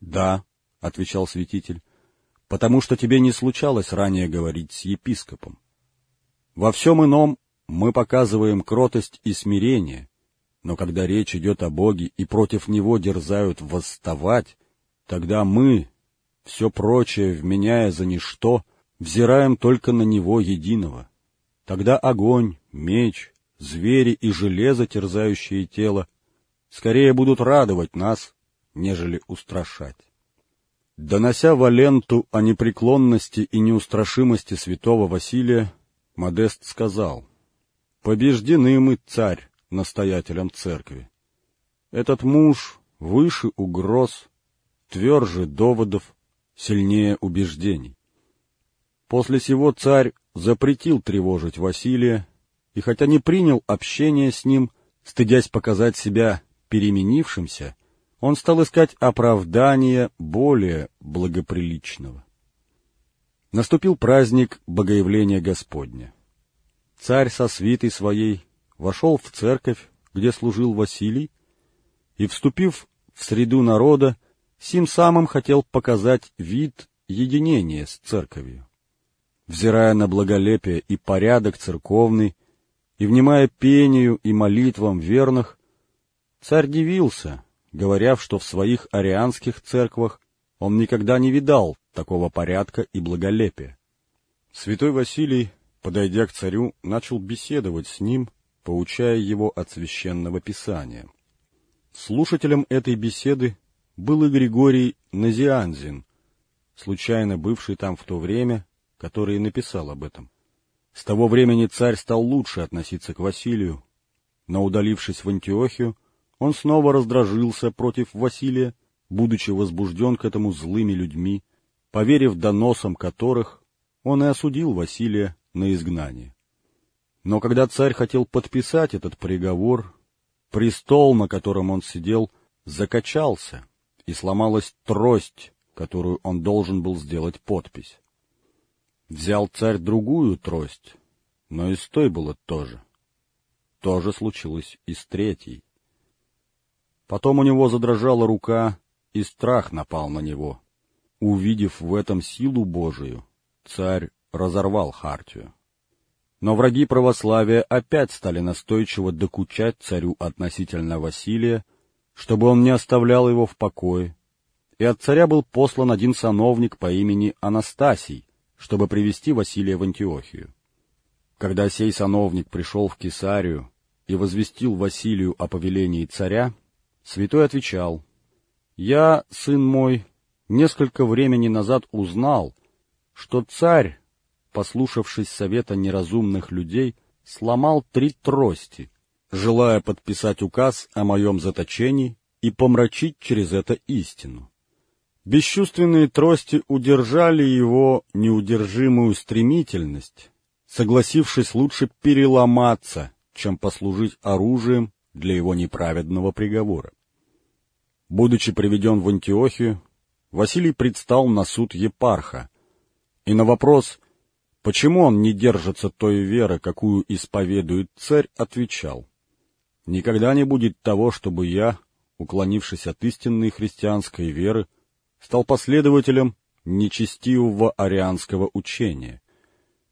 «Да», — отвечал святитель, — «потому что тебе не случалось ранее говорить с епископом. Во всем ином мы показываем кротость и смирение, но когда речь идет о Боге и против Него дерзают восставать, тогда мы, все прочее вменяя за ничто, взираем только на него единого. Тогда огонь, меч, звери и железо, терзающие тело, скорее будут радовать нас, нежели устрашать. Донося Валенту о непреклонности и неустрашимости святого Василия, Модест сказал, «Побеждены мы, царь, настоятелем церкви. Этот муж выше угроз, тверже доводов, сильнее убеждений. После сего царь запретил тревожить Василия, и хотя не принял общение с ним, стыдясь показать себя переменившимся, он стал искать оправдания более благоприличного. Наступил праздник Богоявления Господня. Царь со свитой своей вошел в церковь, где служил Василий, и, вступив в среду народа, Сим самым хотел показать вид единения с церковью. Взирая на благолепие и порядок церковный, и внимая пению и молитвам верных, царь дивился, говоря, что в своих арианских церквах он никогда не видал такого порядка и благолепия. Святой Василий, подойдя к царю, начал беседовать с ним, поучая его от священного писания. Слушателем этой беседы был и Григорий Назианзин, случайно бывший там в то время, который написал об этом. С того времени царь стал лучше относиться к Василию, но, удалившись в Антиохию, он снова раздражился против Василия, будучи возбужден к этому злыми людьми, поверив доносам которых, он и осудил Василия на изгнание. Но когда царь хотел подписать этот приговор, престол, на котором он сидел, закачался, и сломалась трость, которую он должен был сделать подпись. Взял царь другую трость, но и с той было то же. То же случилось и с третьей. Потом у него задрожала рука, и страх напал на него. Увидев в этом силу Божию, царь разорвал хартию. Но враги православия опять стали настойчиво докучать царю относительно Василия, чтобы он не оставлял его в покое, и от царя был послан один сановник по имени Анастасий, чтобы привести Василия в Антиохию. Когда сей сановник пришел в Кесарию и возвестил Василию о повелении царя, святой отвечал, «Я, сын мой, несколько времени назад узнал, что царь послушавшись совета неразумных людей, сломал три трости, желая подписать указ о моем заточении и помрачить через это истину. Бесчувственные трости удержали его неудержимую стремительность, согласившись лучше переломаться, чем послужить оружием для его неправедного приговора. Будучи приведен в Антиохию, Василий предстал на суд епарха, и на вопрос, Почему он не держится той веры, какую исповедует царь, отвечал. Никогда не будет того, чтобы я, уклонившись от истинной христианской веры, стал последователем нечестивого арианского учения,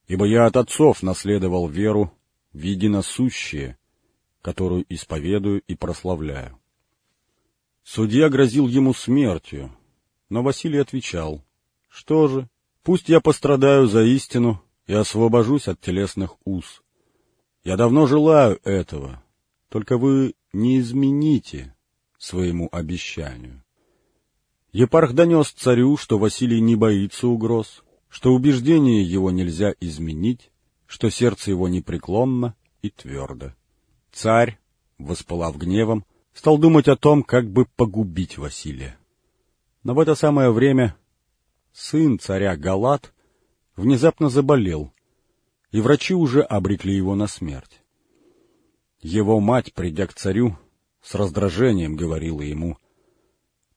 ибо я от отцов наследовал веру в единосущее, которую исповедую и прославляю. Судья грозил ему смертью, но Василий отвечал, что же, пусть я пострадаю за истину, и освобожусь от телесных уз. Я давно желаю этого, только вы не измените своему обещанию. Епарх донес царю, что Василий не боится угроз, что убеждение его нельзя изменить, что сердце его непреклонно и твердо. Царь, воспылав гневом, стал думать о том, как бы погубить Василия. Но в это самое время сын царя Галат внезапно заболел, и врачи уже обрекли его на смерть. Его мать, придя к царю, с раздражением говорила ему,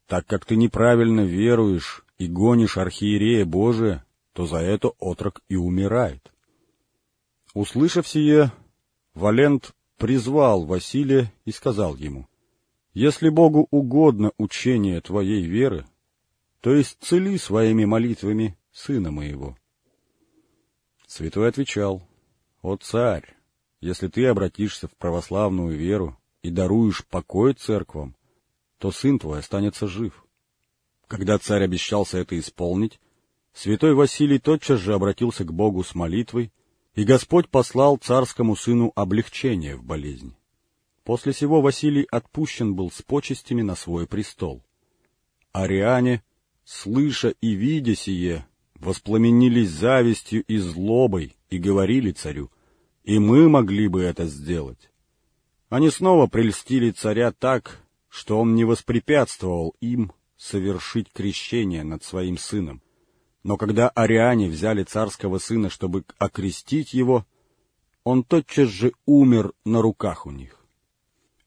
«Так как ты неправильно веруешь и гонишь архиерея Божия, то за это отрок и умирает». Услышав сие, Валент призвал Василия и сказал ему, «Если Богу угодно учение твоей веры, то исцели своими молитвами сына моего». Святой отвечал, «О царь, если ты обратишься в православную веру и даруешь покой церквам, то сын твой останется жив». Когда царь обещался это исполнить, святой Василий тотчас же обратился к Богу с молитвой, и Господь послал царскому сыну облегчение в болезни. После сего Василий отпущен был с почестями на свой престол. Ариане, слыша и видя сие, воспламенились завистью и злобой и говорили царю, и мы могли бы это сделать. Они снова прельстили царя так, что он не воспрепятствовал им совершить крещение над своим сыном. Но когда ариане взяли царского сына, чтобы окрестить его, он тотчас же умер на руках у них.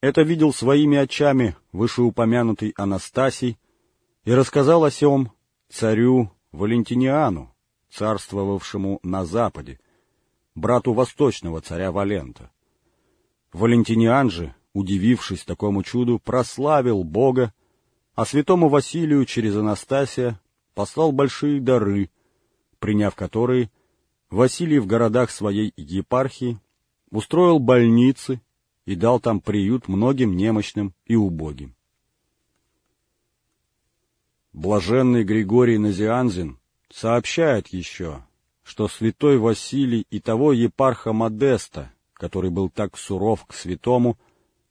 Это видел своими очами вышеупомянутый Анастасий и рассказал о сем царю Валентиниану, царствовавшему на западе, брату восточного царя Валента. Валентиниан же, удивившись такому чуду, прославил Бога, а святому Василию через Анастасия послал большие дары, приняв которые, Василий в городах своей епархии устроил больницы и дал там приют многим немощным и убогим. Блаженный Григорий Назианзин сообщает еще, что святой Василий и того епарха Модеста, который был так суров к святому,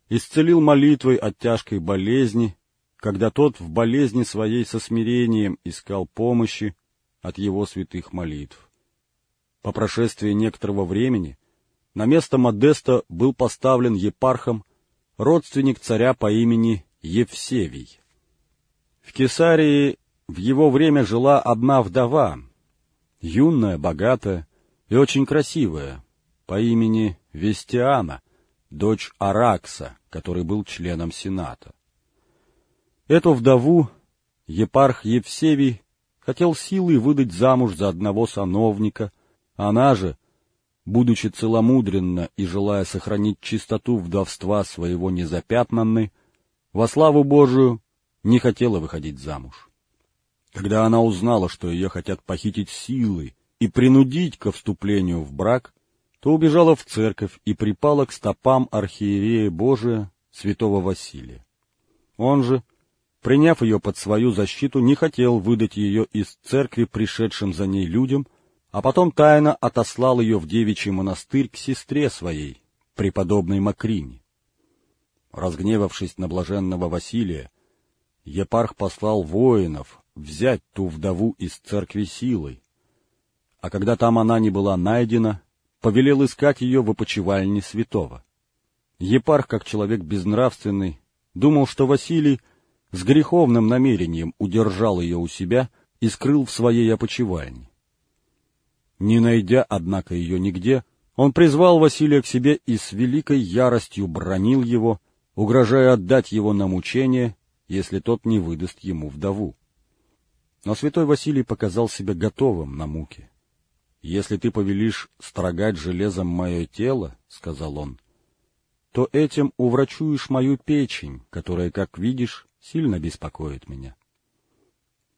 исцелил молитвой от тяжкой болезни, когда тот в болезни своей со смирением искал помощи от его святых молитв. По прошествии некоторого времени на место Модеста был поставлен епархом родственник царя по имени Евсевий. В Кесарии в его время жила одна вдова, юная, богатая и очень красивая, по имени Вестиана, дочь Аракса, который был членом Сената. Эту вдову епарх Евсевий хотел силой выдать замуж за одного сановника, она же, будучи целомудренно и желая сохранить чистоту вдовства своего незапятнанной, во славу Божию не хотела выходить замуж. Когда она узнала, что ее хотят похитить силой и принудить ко вступлению в брак, то убежала в церковь и припала к стопам архиерея Божия, святого Василия. Он же, приняв ее под свою защиту, не хотел выдать ее из церкви пришедшим за ней людям, а потом тайно отослал ее в девичий монастырь к сестре своей, преподобной Макрине. Разгневавшись на блаженного Василия, епарх послал воинов взять ту вдову из церкви силой, а когда там она не была найдена, повелел искать ее в опочивальне святого. Епарх, как человек безнравственный, думал, что Василий с греховным намерением удержал ее у себя и скрыл в своей опочивальне. Не найдя, однако, ее нигде, он призвал Василия к себе и с великой яростью бронил его, угрожая отдать его на мучение, если тот не выдаст ему вдову. Но святой Василий показал себя готовым на муки. «Если ты повелишь строгать железом мое тело, — сказал он, — то этим уврачуешь мою печень, которая, как видишь, сильно беспокоит меня.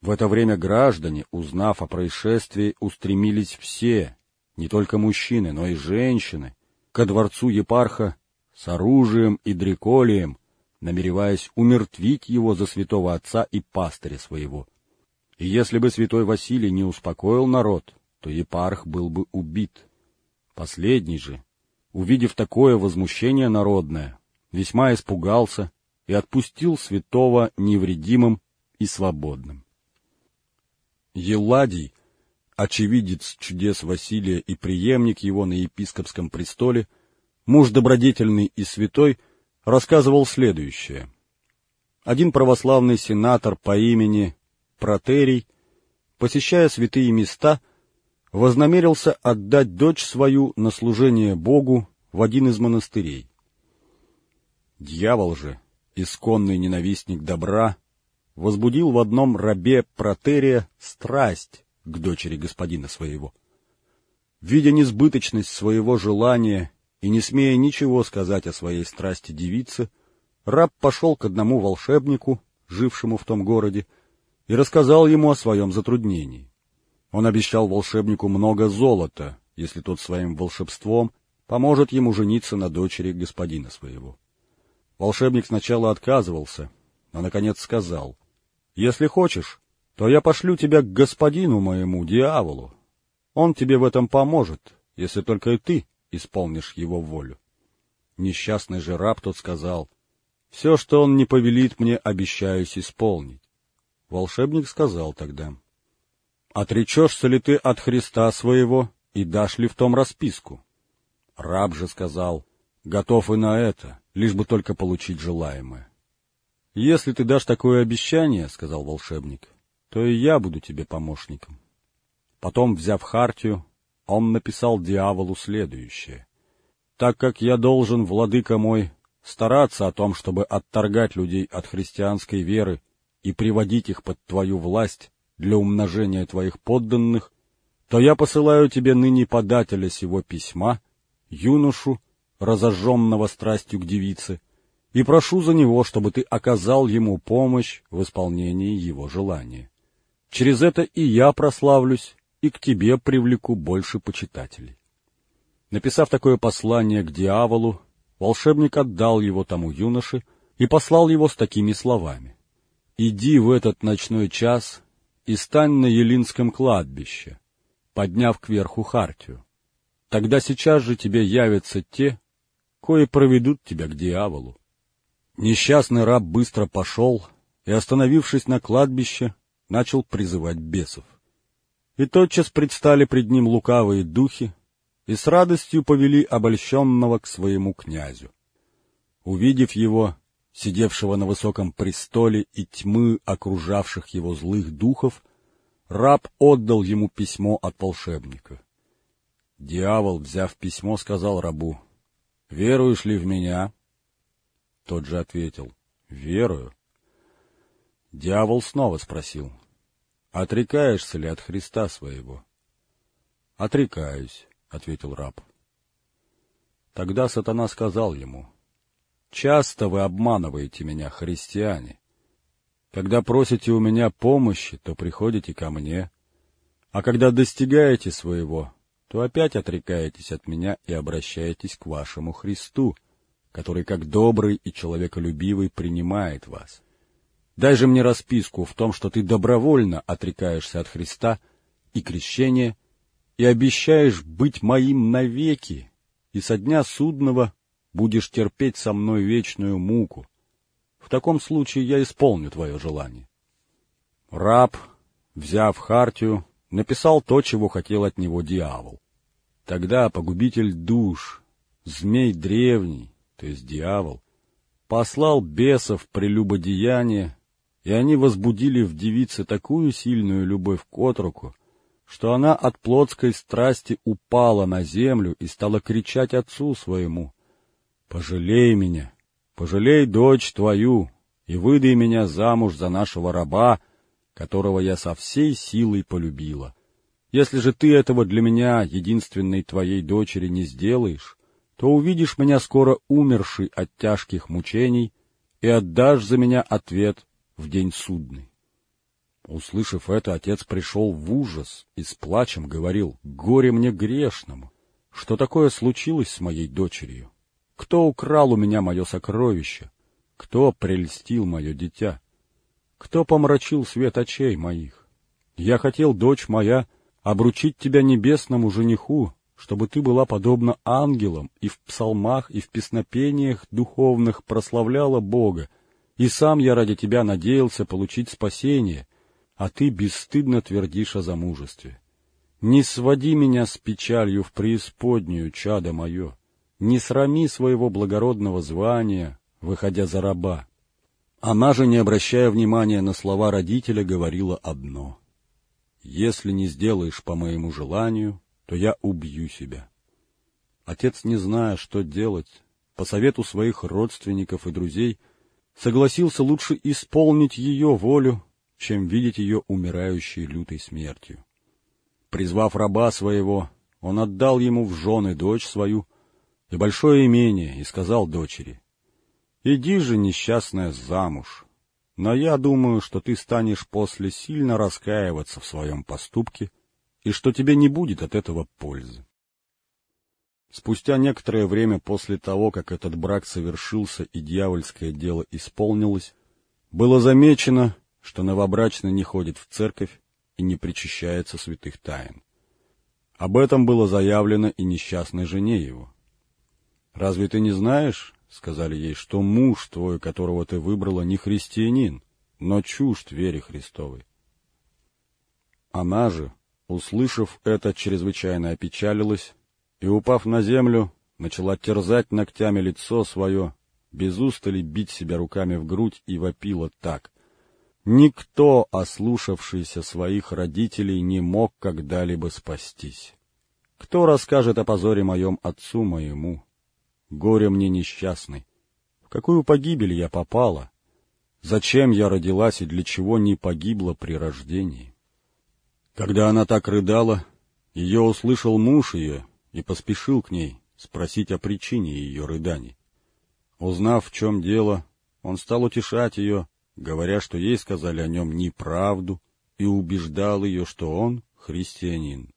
В это время граждане, узнав о происшествии, устремились все, не только мужчины, но и женщины, ко дворцу епарха с оружием и дреколием, намереваясь умертвить его за святого отца и пастыря своего. И если бы святой Василий не успокоил народ, то епарх был бы убит. Последний же, увидев такое возмущение народное, весьма испугался и отпустил святого невредимым и свободным. Еладий, очевидец чудес Василия и преемник его на епископском престоле, муж добродетельный и святой, рассказывал следующее. Один православный сенатор по имени Протерий, посещая святые места, вознамерился отдать дочь свою на служение Богу в один из монастырей. Дьявол же, исконный ненавистник добра, возбудил в одном рабе протерия страсть к дочери господина своего. Видя несбыточность своего желания и не смея ничего сказать о своей страсти девице, раб пошел к одному волшебнику, жившему в том городе, и рассказал ему о своем затруднении. Он обещал волшебнику много золота, если тот своим волшебством поможет ему жениться на дочери господина своего. Волшебник сначала отказывался, но, наконец, сказал, «Если хочешь, то я пошлю тебя к господину моему, дьяволу. Он тебе в этом поможет, если только и ты исполнишь его волю». Несчастный же раб тот сказал, «Все, что он не повелит мне, обещаюсь исполнить». Волшебник сказал тогда, «Отречешься ли ты от Христа своего и дашь ли в том расписку?» Раб же сказал, «Готов и на это, лишь бы только получить желаемое. — Если ты дашь такое обещание, — сказал волшебник, — то и я буду тебе помощником. Потом, взяв хартию, он написал дьяволу следующее. «Так как я должен, владыка мой, стараться о том, чтобы отторгать людей от христианской веры и приводить их под твою власть для умножения твоих подданных, то я посылаю тебе ныне подателя сего письма, юношу, разожженного страстью к девице, и прошу за него, чтобы ты оказал ему помощь в исполнении его желания. Через это и я прославлюсь, и к тебе привлеку больше почитателей. Написав такое послание к дьяволу, волшебник отдал его тому юноше и послал его с такими словами. «Иди в этот ночной час и стань на Елинском кладбище, подняв кверху хартию. Тогда сейчас же тебе явятся те, кои проведут тебя к дьяволу. Несчастный раб быстро пошел и, остановившись на кладбище, начал призывать бесов. И тотчас предстали пред ним лукавые духи и с радостью повели обольщенного к своему князю. Увидев его, сидевшего на высоком престоле и тьмы окружавших его злых духов, раб отдал ему письмо от волшебника. Дьявол, взяв письмо, сказал рабу, «Веруешь ли в меня?» Тот же ответил, «Верую». Дьявол снова спросил, «Отрекаешься ли от Христа своего?» «Отрекаюсь», — ответил раб. Тогда сатана сказал ему, «Часто вы обманываете меня, христиане. Когда просите у меня помощи, то приходите ко мне, а когда достигаете своего, то опять отрекаетесь от меня и обращаетесь к вашему Христу, который как добрый и человеколюбивый принимает вас. Дай же мне расписку в том, что ты добровольно отрекаешься от Христа и крещения, и обещаешь быть моим навеки, и со дня судного будешь терпеть со мной вечную муку. В таком случае я исполню твое желание. Раб, взяв хартию, написал то, чего хотел от него дьявол. Тогда погубитель душ, змей древний, то есть дьявол, послал бесов прелюбодеяние, и они возбудили в девице такую сильную любовь к отроку, что она от плотской страсти упала на землю и стала кричать отцу своему, «Пожалей меня, пожалей дочь твою, и выдай меня замуж за нашего раба, которого я со всей силой полюбила. Если же ты этого для меня, единственной твоей дочери, не сделаешь, то увидишь меня скоро умерший от тяжких мучений и отдашь за меня ответ в день судный. Услышав это, отец пришел в ужас и с плачем говорил, «Горе мне грешному! Что такое случилось с моей дочерью? Кто украл у меня мое сокровище? Кто прельстил мое дитя? Кто помрачил свет очей моих? Я хотел, дочь моя, обручить тебя небесному жениху, чтобы ты была подобна ангелам и в псалмах, и в песнопениях духовных прославляла Бога, и сам я ради тебя надеялся получить спасение, а ты бесстыдно твердишь о замужестве. Не своди меня с печалью в преисподнюю, чадо мое, не срами своего благородного звания, выходя за раба. Она же, не обращая внимания на слова родителя, говорила одно. «Если не сделаешь по моему желанию, то я убью себя. Отец, не зная, что делать, по совету своих родственников и друзей, согласился лучше исполнить ее волю, чем видеть ее умирающей лютой смертью. Призвав раба своего, он отдал ему в жены дочь свою и большое имение, и сказал дочери, «Иди же, несчастная, замуж, но я думаю, что ты станешь после сильно раскаиваться в своем поступке, и что тебе не будет от этого пользы. Спустя некоторое время после того, как этот брак совершился и дьявольское дело исполнилось, было замечено, что новобрачный не ходит в церковь и не причащается святых тайн. Об этом было заявлено и несчастной жене его. «Разве ты не знаешь, — сказали ей, — что муж твой, которого ты выбрала, не христианин, но чужд вере Христовой?» Она же, Услышав это, чрезвычайно опечалилась и, упав на землю, начала терзать ногтями лицо свое, без устали бить себя руками в грудь и вопила так. Никто, ослушавшийся своих родителей, не мог когда-либо спастись. Кто расскажет о позоре моем отцу моему? Горе мне несчастный. В какую погибель я попала? Зачем я родилась и для чего не погибла при рождении? Когда она так рыдала, ее услышал муж ее и поспешил к ней спросить о причине ее рыданий. Узнав, в чем дело, он стал утешать ее, говоря, что ей сказали о нем неправду, и убеждал ее, что он христианин.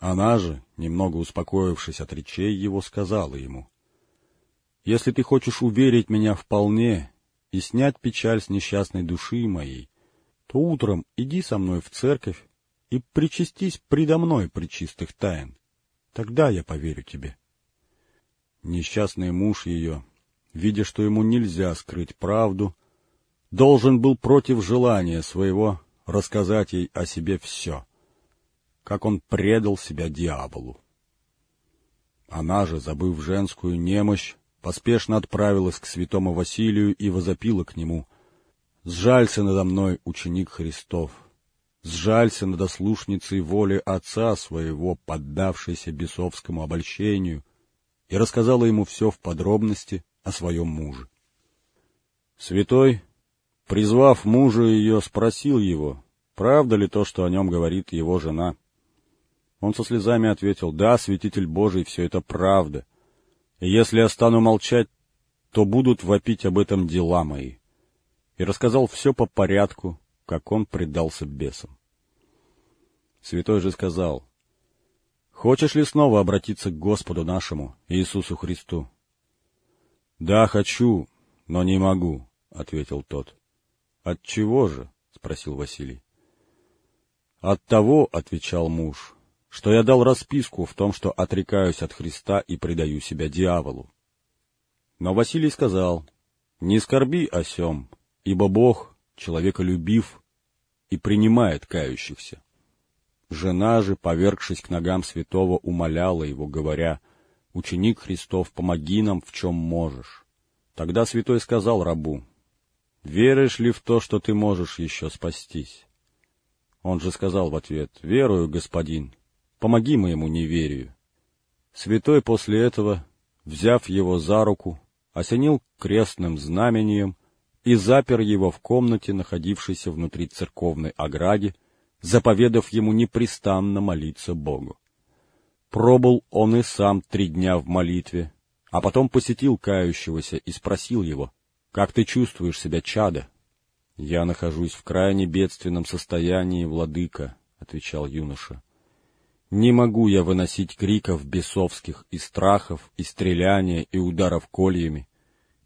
Она же, немного успокоившись от речей его, сказала ему, «Если ты хочешь уверить меня вполне и снять печаль с несчастной души моей, то утром иди со мной в церковь и причастись предо мной причистых тайн. Тогда я поверю тебе». Несчастный муж ее, видя, что ему нельзя скрыть правду, должен был против желания своего рассказать ей о себе все — как он предал себя дьяволу. Она же, забыв женскую немощь, поспешно отправилась к святому Василию и возопила к нему. «Сжалься надо мной, ученик Христов! Сжалься над ослушницей воли отца своего, поддавшейся бесовскому обольщению!» и рассказала ему все в подробности о своем муже. Святой, призвав мужа ее, спросил его, правда ли то, что о нем говорит его жена. Он со слезами ответил, «Да, святитель Божий, все это правда. И если я стану молчать, то будут вопить об этом дела мои». И рассказал все по порядку, как он предался бесам. Святой же сказал, «Хочешь ли снова обратиться к Господу нашему, Иисусу Христу?» «Да, хочу, но не могу», — ответил тот. «От чего же?» — спросил Василий. «От того», — отвечал муж, что я дал расписку в том, что отрекаюсь от Христа и предаю себя дьяволу. Но Василий сказал, «Не скорби о сем, ибо Бог человеколюбив и принимает кающихся». Жена же, повергшись к ногам святого, умоляла его, говоря, «Ученик Христов, помоги нам, в чем можешь». Тогда святой сказал рабу, «Веришь ли в то, что ты можешь еще спастись?» Он же сказал в ответ, «Верую, господин, помоги моему неверию. Святой после этого, взяв его за руку, осенил крестным знамением и запер его в комнате, находившейся внутри церковной огради, заповедав ему непрестанно молиться Богу. Пробыл он и сам три дня в молитве, а потом посетил кающегося и спросил его, «Как ты чувствуешь себя, чадо?» «Я нахожусь в крайне бедственном состоянии, владыка», — отвечал юноша. Не могу я выносить криков бесовских и страхов, и стреляния, и ударов кольями,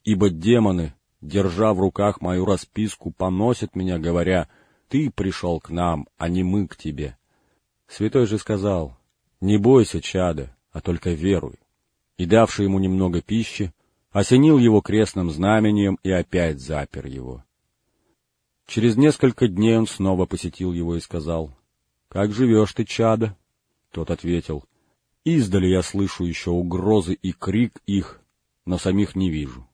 ибо демоны, держа в руках мою расписку, поносят меня, говоря, «Ты пришел к нам, а не мы к тебе». Святой же сказал, «Не бойся, чада, а только веруй». И, давший ему немного пищи, осенил его крестным знамением и опять запер его. Через несколько дней он снова посетил его и сказал, «Как живешь ты, чада?» Тот ответил, «Издали я слышу еще угрозы и крик их, но самих не вижу».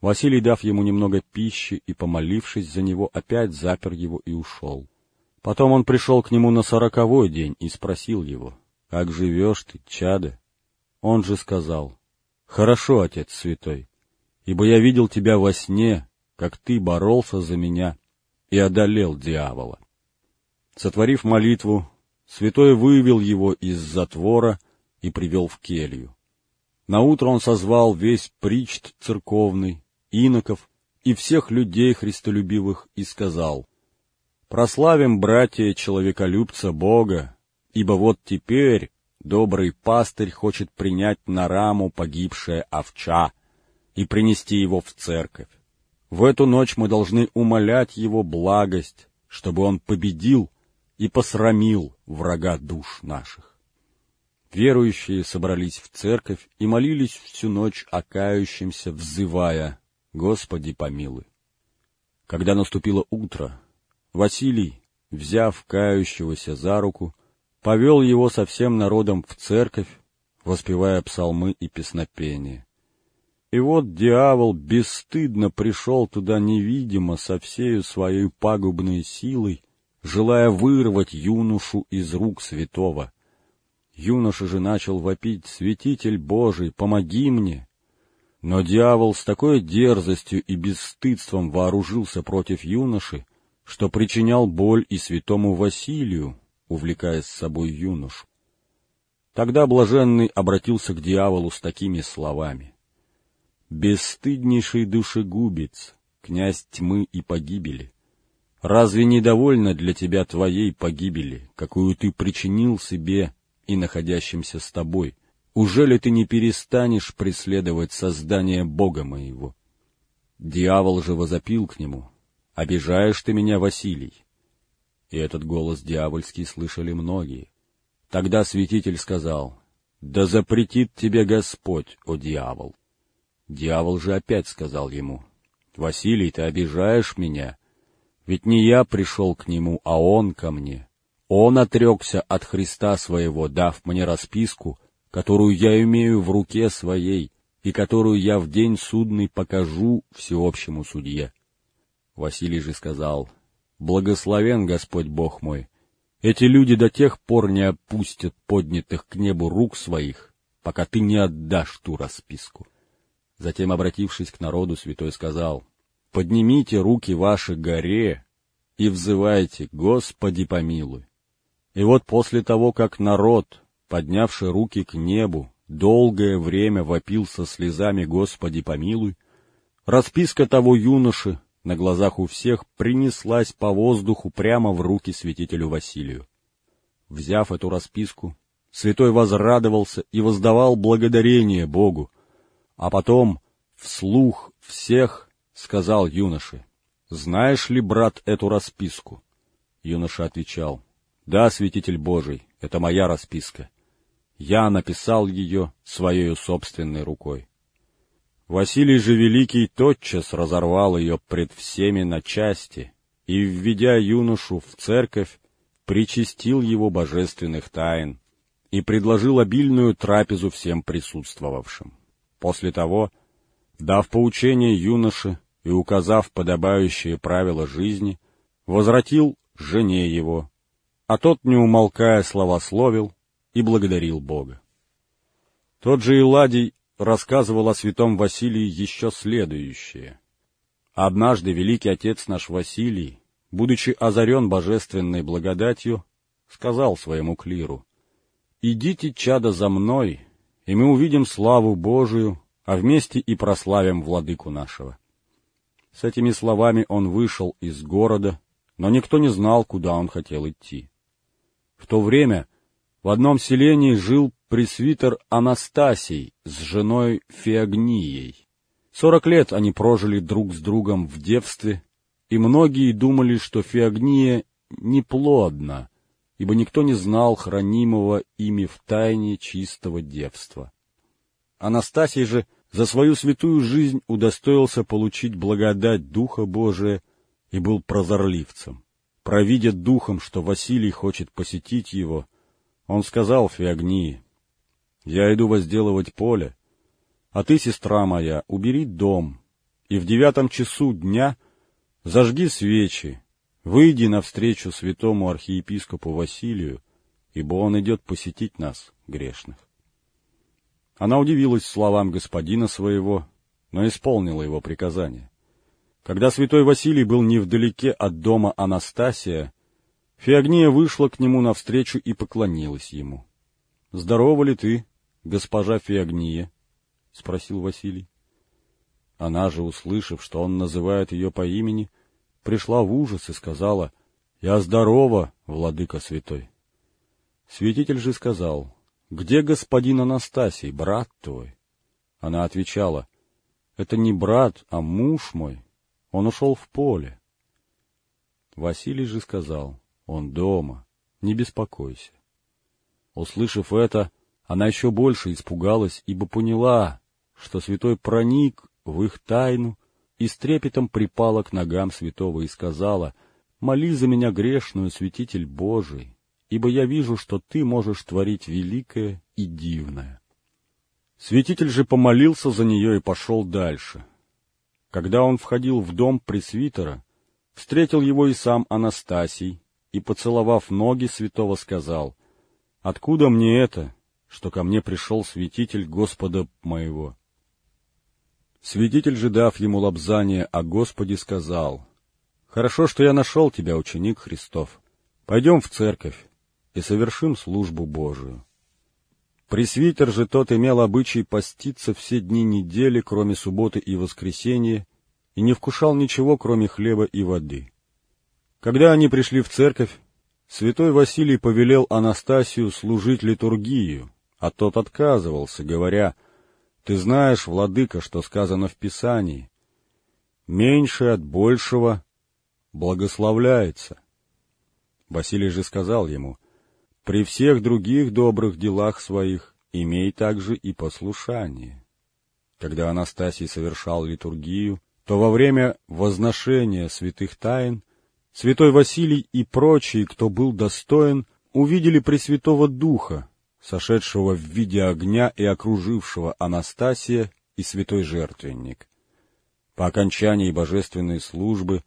Василий, дав ему немного пищи и помолившись за него, опять запер его и ушел. Потом он пришел к нему на сороковой день и спросил его, «Как живешь ты, чадо?» Он же сказал, «Хорошо, Отец Святой, ибо я видел тебя во сне, как ты боролся за меня и одолел дьявола». Сотворив молитву, святой вывел его из затвора и привел в келью. Наутро он созвал весь причт церковный, иноков и всех людей христолюбивых и сказал, «Прославим, братья, человеколюбца Бога, ибо вот теперь добрый пастырь хочет принять на раму погибшая овча и принести его в церковь. В эту ночь мы должны умолять его благость, чтобы он победил и посрамил врага душ наших. Верующие собрались в церковь и молились всю ночь о кающемся, взывая «Господи помилуй». Когда наступило утро, Василий, взяв кающегося за руку, повел его со всем народом в церковь, воспевая псалмы и песнопения. И вот дьявол бесстыдно пришел туда невидимо со всею своей пагубной силой желая вырвать юношу из рук святого. Юноша же начал вопить, «Святитель Божий, помоги мне!» Но дьявол с такой дерзостью и бесстыдством вооружился против юноши, что причинял боль и святому Василию, увлекая с собой юношу. Тогда блаженный обратился к дьяволу с такими словами. «Бесстыднейший душегубец, князь тьмы и погибели, Разве недовольно для тебя твоей погибели, какую ты причинил себе и находящимся с тобой? Уже ли ты не перестанешь преследовать создание Бога моего? Дьявол же возопил к нему, «Обижаешь ты меня, Василий!» И этот голос дьявольский слышали многие. Тогда святитель сказал, «Да запретит тебе Господь, о дьявол!» Дьявол же опять сказал ему, «Василий, ты обижаешь меня, ведь не я пришел к нему, а он ко мне. Он отрекся от Христа своего, дав мне расписку, которую я имею в руке своей, и которую я в день судный покажу всеобщему судье. Василий же сказал, «Благословен Господь Бог мой, эти люди до тех пор не опустят поднятых к небу рук своих, пока ты не отдашь ту расписку». Затем, обратившись к народу, святой сказал, поднимите руки ваши горе и взывайте, Господи помилуй. И вот после того, как народ, поднявший руки к небу, долгое время вопил со слезами «Господи помилуй», расписка того юноши на глазах у всех принеслась по воздуху прямо в руки святителю Василию. Взяв эту расписку, святой возрадовался и воздавал благодарение Богу, а потом вслух всех — сказал юноше, — «Знаешь ли, брат, эту расписку?» Юноша отвечал, «Да, святитель Божий, это моя расписка. Я написал ее своей собственной рукой». Василий же Великий тотчас разорвал ее пред всеми на части и, введя юношу в церковь, причастил его божественных тайн и предложил обильную трапезу всем присутствовавшим. После того Дав поучение юноше и указав подобающие правила жизни, возвратил жене его, а тот, не умолкая, славословил и благодарил Бога. Тот же Иладий рассказывал о святом Василии еще следующее. Однажды великий отец наш Василий, будучи озарен божественной благодатью, сказал своему клиру, «Идите, чада, за мной, и мы увидим славу Божию а вместе и прославим владыку нашего. С этими словами он вышел из города, но никто не знал, куда он хотел идти. В то время в одном селении жил пресвитер Анастасий с женой Феогнией. Сорок лет они прожили друг с другом в девстве, и многие думали, что Феогния неплодна, ибо никто не знал хранимого ими в тайне чистого девства. Анастасий же за свою святую жизнь удостоился получить благодать Духа Божия и был прозорливцем. Провидя духом, что Василий хочет посетить его, он сказал Феогнии, «Я иду возделывать поле, а ты, сестра моя, убери дом, и в девятом часу дня зажги свечи, выйди навстречу святому архиепископу Василию, ибо он идет посетить нас, грешных». Она удивилась словам господина своего, но исполнила его приказание. Когда святой Василий был невдалеке от дома Анастасия, Феогния вышла к нему навстречу и поклонилась ему. — Здорова ли ты, госпожа Феогния? — спросил Василий. Она же, услышав, что он называет ее по имени, пришла в ужас и сказала, — Я здорова, владыка святой. Святитель же сказал, «Где господин Анастасий, брат твой?» Она отвечала, «Это не брат, а муж мой. Он ушел в поле». Василий же сказал, «Он дома, не беспокойся». Услышав это, она еще больше испугалась, ибо поняла, что святой проник в их тайну и с трепетом припала к ногам святого и сказала, «Моли за меня грешную, святитель Божий, ибо я вижу, что ты можешь творить великое и дивное. Святитель же помолился за нее и пошел дальше. Когда он входил в дом пресвитера, встретил его и сам Анастасий, и, поцеловав ноги святого, сказал, «Откуда мне это, что ко мне пришел святитель Господа моего?» Святитель же, дав ему лобзание о Господе, сказал, «Хорошо, что я нашел тебя, ученик Христов. Пойдем в церковь, и совершим службу Божию. Пресвитер же тот имел обычай поститься все дни недели, кроме субботы и воскресенья, и не вкушал ничего, кроме хлеба и воды. Когда они пришли в церковь, святой Василий повелел Анастасию служить литургию, а тот отказывался, говоря, «Ты знаешь, владыка, что сказано в Писании, меньше от большего благословляется». Василий же сказал ему, «При всех других добрых делах своих имей также и послушание». Когда Анастасий совершал литургию, то во время возношения святых тайн святой Василий и прочие, кто был достоин, увидели Пресвятого Духа, сошедшего в виде огня и окружившего Анастасия и святой жертвенник. По окончании божественной службы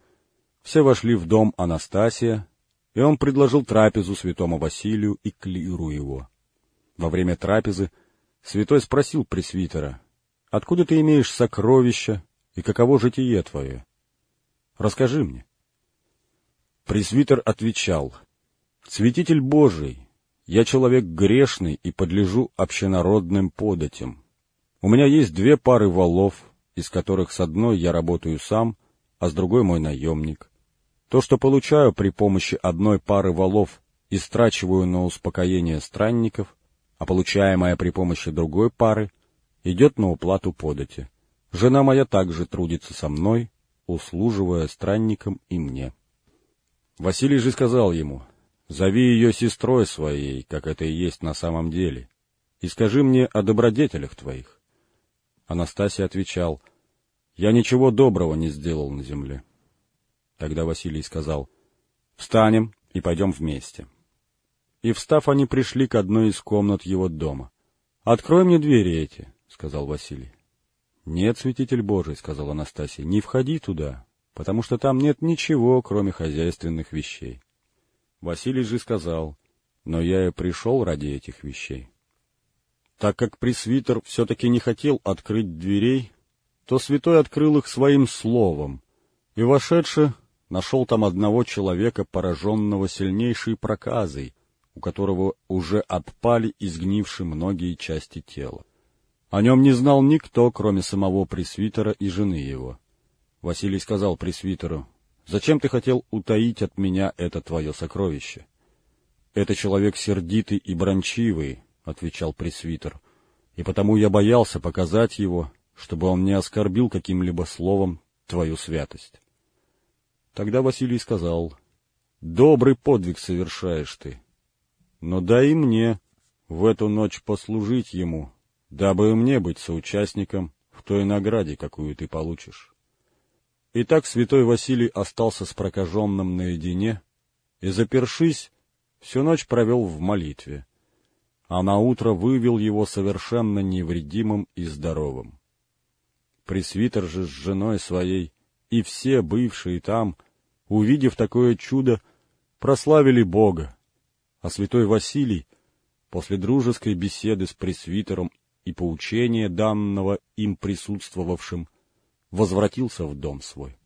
все вошли в дом Анастасия, и он предложил трапезу святому Василию и клиру его. Во время трапезы святой спросил пресвитера, «Откуда ты имеешь сокровища и каково житие твое? Расскажи мне». Пресвитер отвечал, «Святитель Божий, я человек грешный и подлежу общенародным податям. У меня есть две пары валов, из которых с одной я работаю сам, а с другой мой наемник. То, что получаю при помощи одной пары валов, истрачиваю на успокоение странников, а получаемое при помощи другой пары идет на уплату подати. Жена моя также трудится со мной, услуживая странникам и мне. Василий же сказал ему, «Зови ее сестрой своей, как это и есть на самом деле, и скажи мне о добродетелях твоих». Анастасий отвечал, «Я ничего доброго не сделал на земле». Тогда Василий сказал, «Встанем и пойдем вместе». И, встав, они пришли к одной из комнат его дома. «Открой мне двери эти», — сказал Василий. «Нет, святитель Божий», — сказал Анастасий, — «не входи туда, потому что там нет ничего, кроме хозяйственных вещей». Василий же сказал, «Но я и пришел ради этих вещей». Так как пресвитер все-таки не хотел открыть дверей, то святой открыл их своим словом, и, вошедший, нашел там одного человека, пораженного сильнейшей проказой, у которого уже отпали изгнившие многие части тела. О нем не знал никто, кроме самого пресвитера и жены его. Василий сказал пресвитеру, «Зачем ты хотел утаить от меня это твое сокровище?» «Это человек сердитый и брончивый», — отвечал пресвитер, «и потому я боялся показать его, чтобы он не оскорбил каким-либо словом твою святость». Тогда Василий сказал, «Добрый подвиг совершаешь ты, но дай и мне в эту ночь послужить ему, дабы и мне быть соучастником в той награде, какую ты получишь». Итак, святой Василий остался с прокаженным наедине и, запершись, всю ночь провел в молитве, а на утро вывел его совершенно невредимым и здоровым. Пресвитер же с женой своей и все бывшие там увидев такое чудо, прославили Бога, а святой Василий, после дружеской беседы с пресвитером и поучения данного им присутствовавшим, возвратился в дом свой.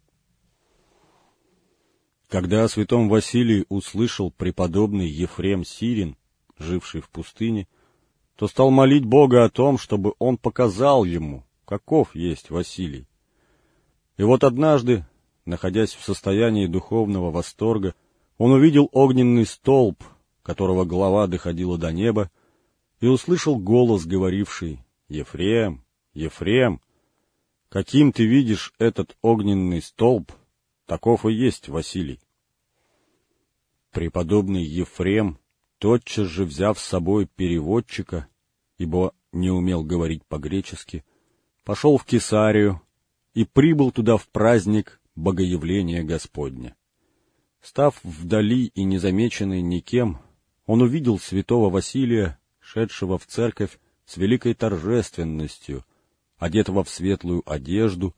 Когда о святом Василии услышал преподобный Ефрем Сирин, живший в пустыне, то стал молить Бога о том, чтобы он показал ему, каков есть Василий. И вот однажды, находясь в состоянии духовного восторга, он увидел огненный столб, которого голова доходила до неба, и услышал голос, говоривший «Ефрем, Ефрем, каким ты видишь этот огненный столб, таков и есть Василий». Преподобный Ефрем, тотчас же взяв с собой переводчика, ибо не умел говорить по-гречески, пошел в Кесарию и прибыл туда в праздник богоявления Господня. Став вдали и незамеченный никем, он увидел святого Василия, шедшего в церковь с великой торжественностью, одетого в светлую одежду,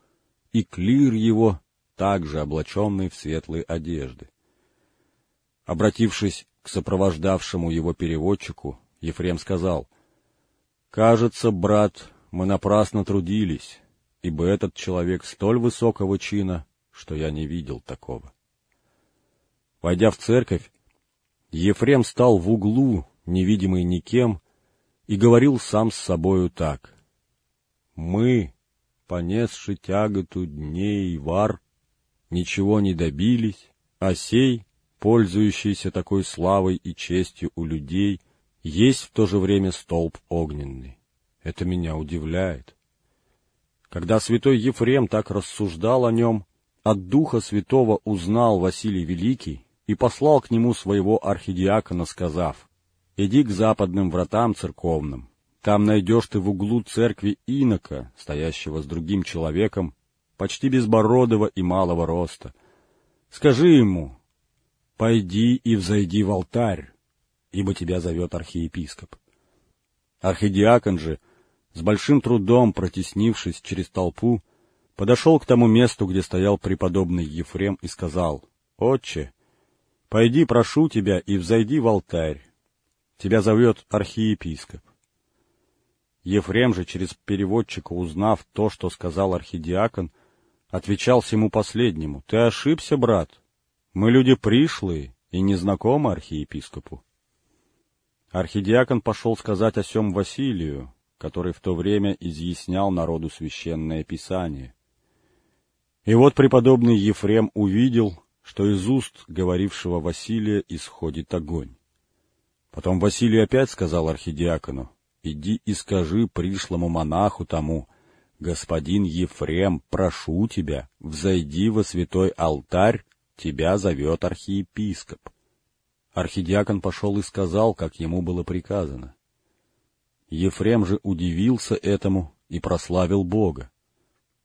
и клир его, также облаченный в светлые одежды. Обратившись к сопровождавшему его переводчику, Ефрем сказал, «Кажется, брат, мы напрасно трудились, ибо этот человек столь высокого чина что я не видел такого. Войдя в церковь, Ефрем стал в углу, невидимый никем, и говорил сам с собою так. «Мы, понесши тяготу дней и вар, ничего не добились, а сей, пользующийся такой славой и честью у людей, есть в то же время столб огненный. Это меня удивляет. Когда святой Ефрем так рассуждал о нем, от Духа Святого узнал Василий Великий и послал к нему своего архидиакона, сказав, «Иди к западным вратам церковным, там найдешь ты в углу церкви инока, стоящего с другим человеком, почти безбородого и малого роста. Скажи ему, пойди и взойди в алтарь, ибо тебя зовет архиепископ. Архидиакон же, с большим трудом протеснившись через толпу, подошел к тому месту, где стоял преподобный Ефрем, и сказал, «Отче, пойди, прошу тебя, и взойди в алтарь. Тебя зовет архиепископ». Ефрем же, через переводчика узнав то, что сказал архидиакон, отвечал всему последнему, «Ты ошибся, брат. Мы люди пришлые и не знакомы архиепископу». Архидиакон пошел сказать о сем Василию, который в то время изъяснял народу священное писание. И вот преподобный Ефрем увидел, что из уст говорившего Василия исходит огонь. Потом Василий опять сказал архидиакону, «Иди и скажи пришлому монаху тому, господин Ефрем, прошу тебя, взойди во святой алтарь, тебя зовет архиепископ». Архидиакон пошел и сказал, как ему было приказано. Ефрем же удивился этому и прославил Бога.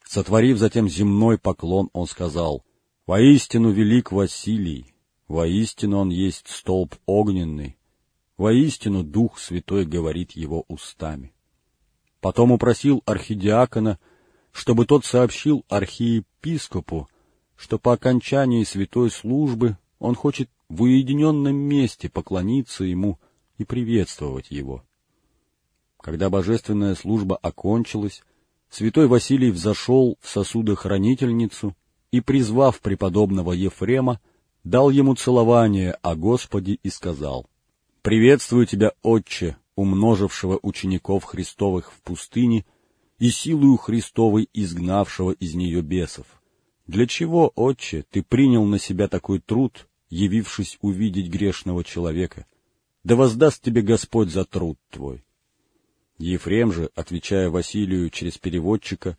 Сотворив затем земной поклон, он сказал, «Воистину велик Василий, воистину он есть столб огненный, воистину Дух Святой говорит его устами». Потом упросил архидиакона, чтобы тот сообщил архиепископу, что по окончании святой службы он хочет в уединенном месте поклониться ему и приветствовать его. Когда божественная служба окончилась, святой Василий взошел в сосудохранительницу и, призвав преподобного Ефрема, дал ему целование о Господе и сказал, «Приветствую тебя, Отче, умножившего учеников Христовых в пустыне и силою Христовой изгнавшего из нее бесов. Для чего, Отче, ты принял на себя такой труд, явившись увидеть грешного человека? Да воздаст тебе Господь за труд твой». Ефрем же, отвечая Василию через переводчика,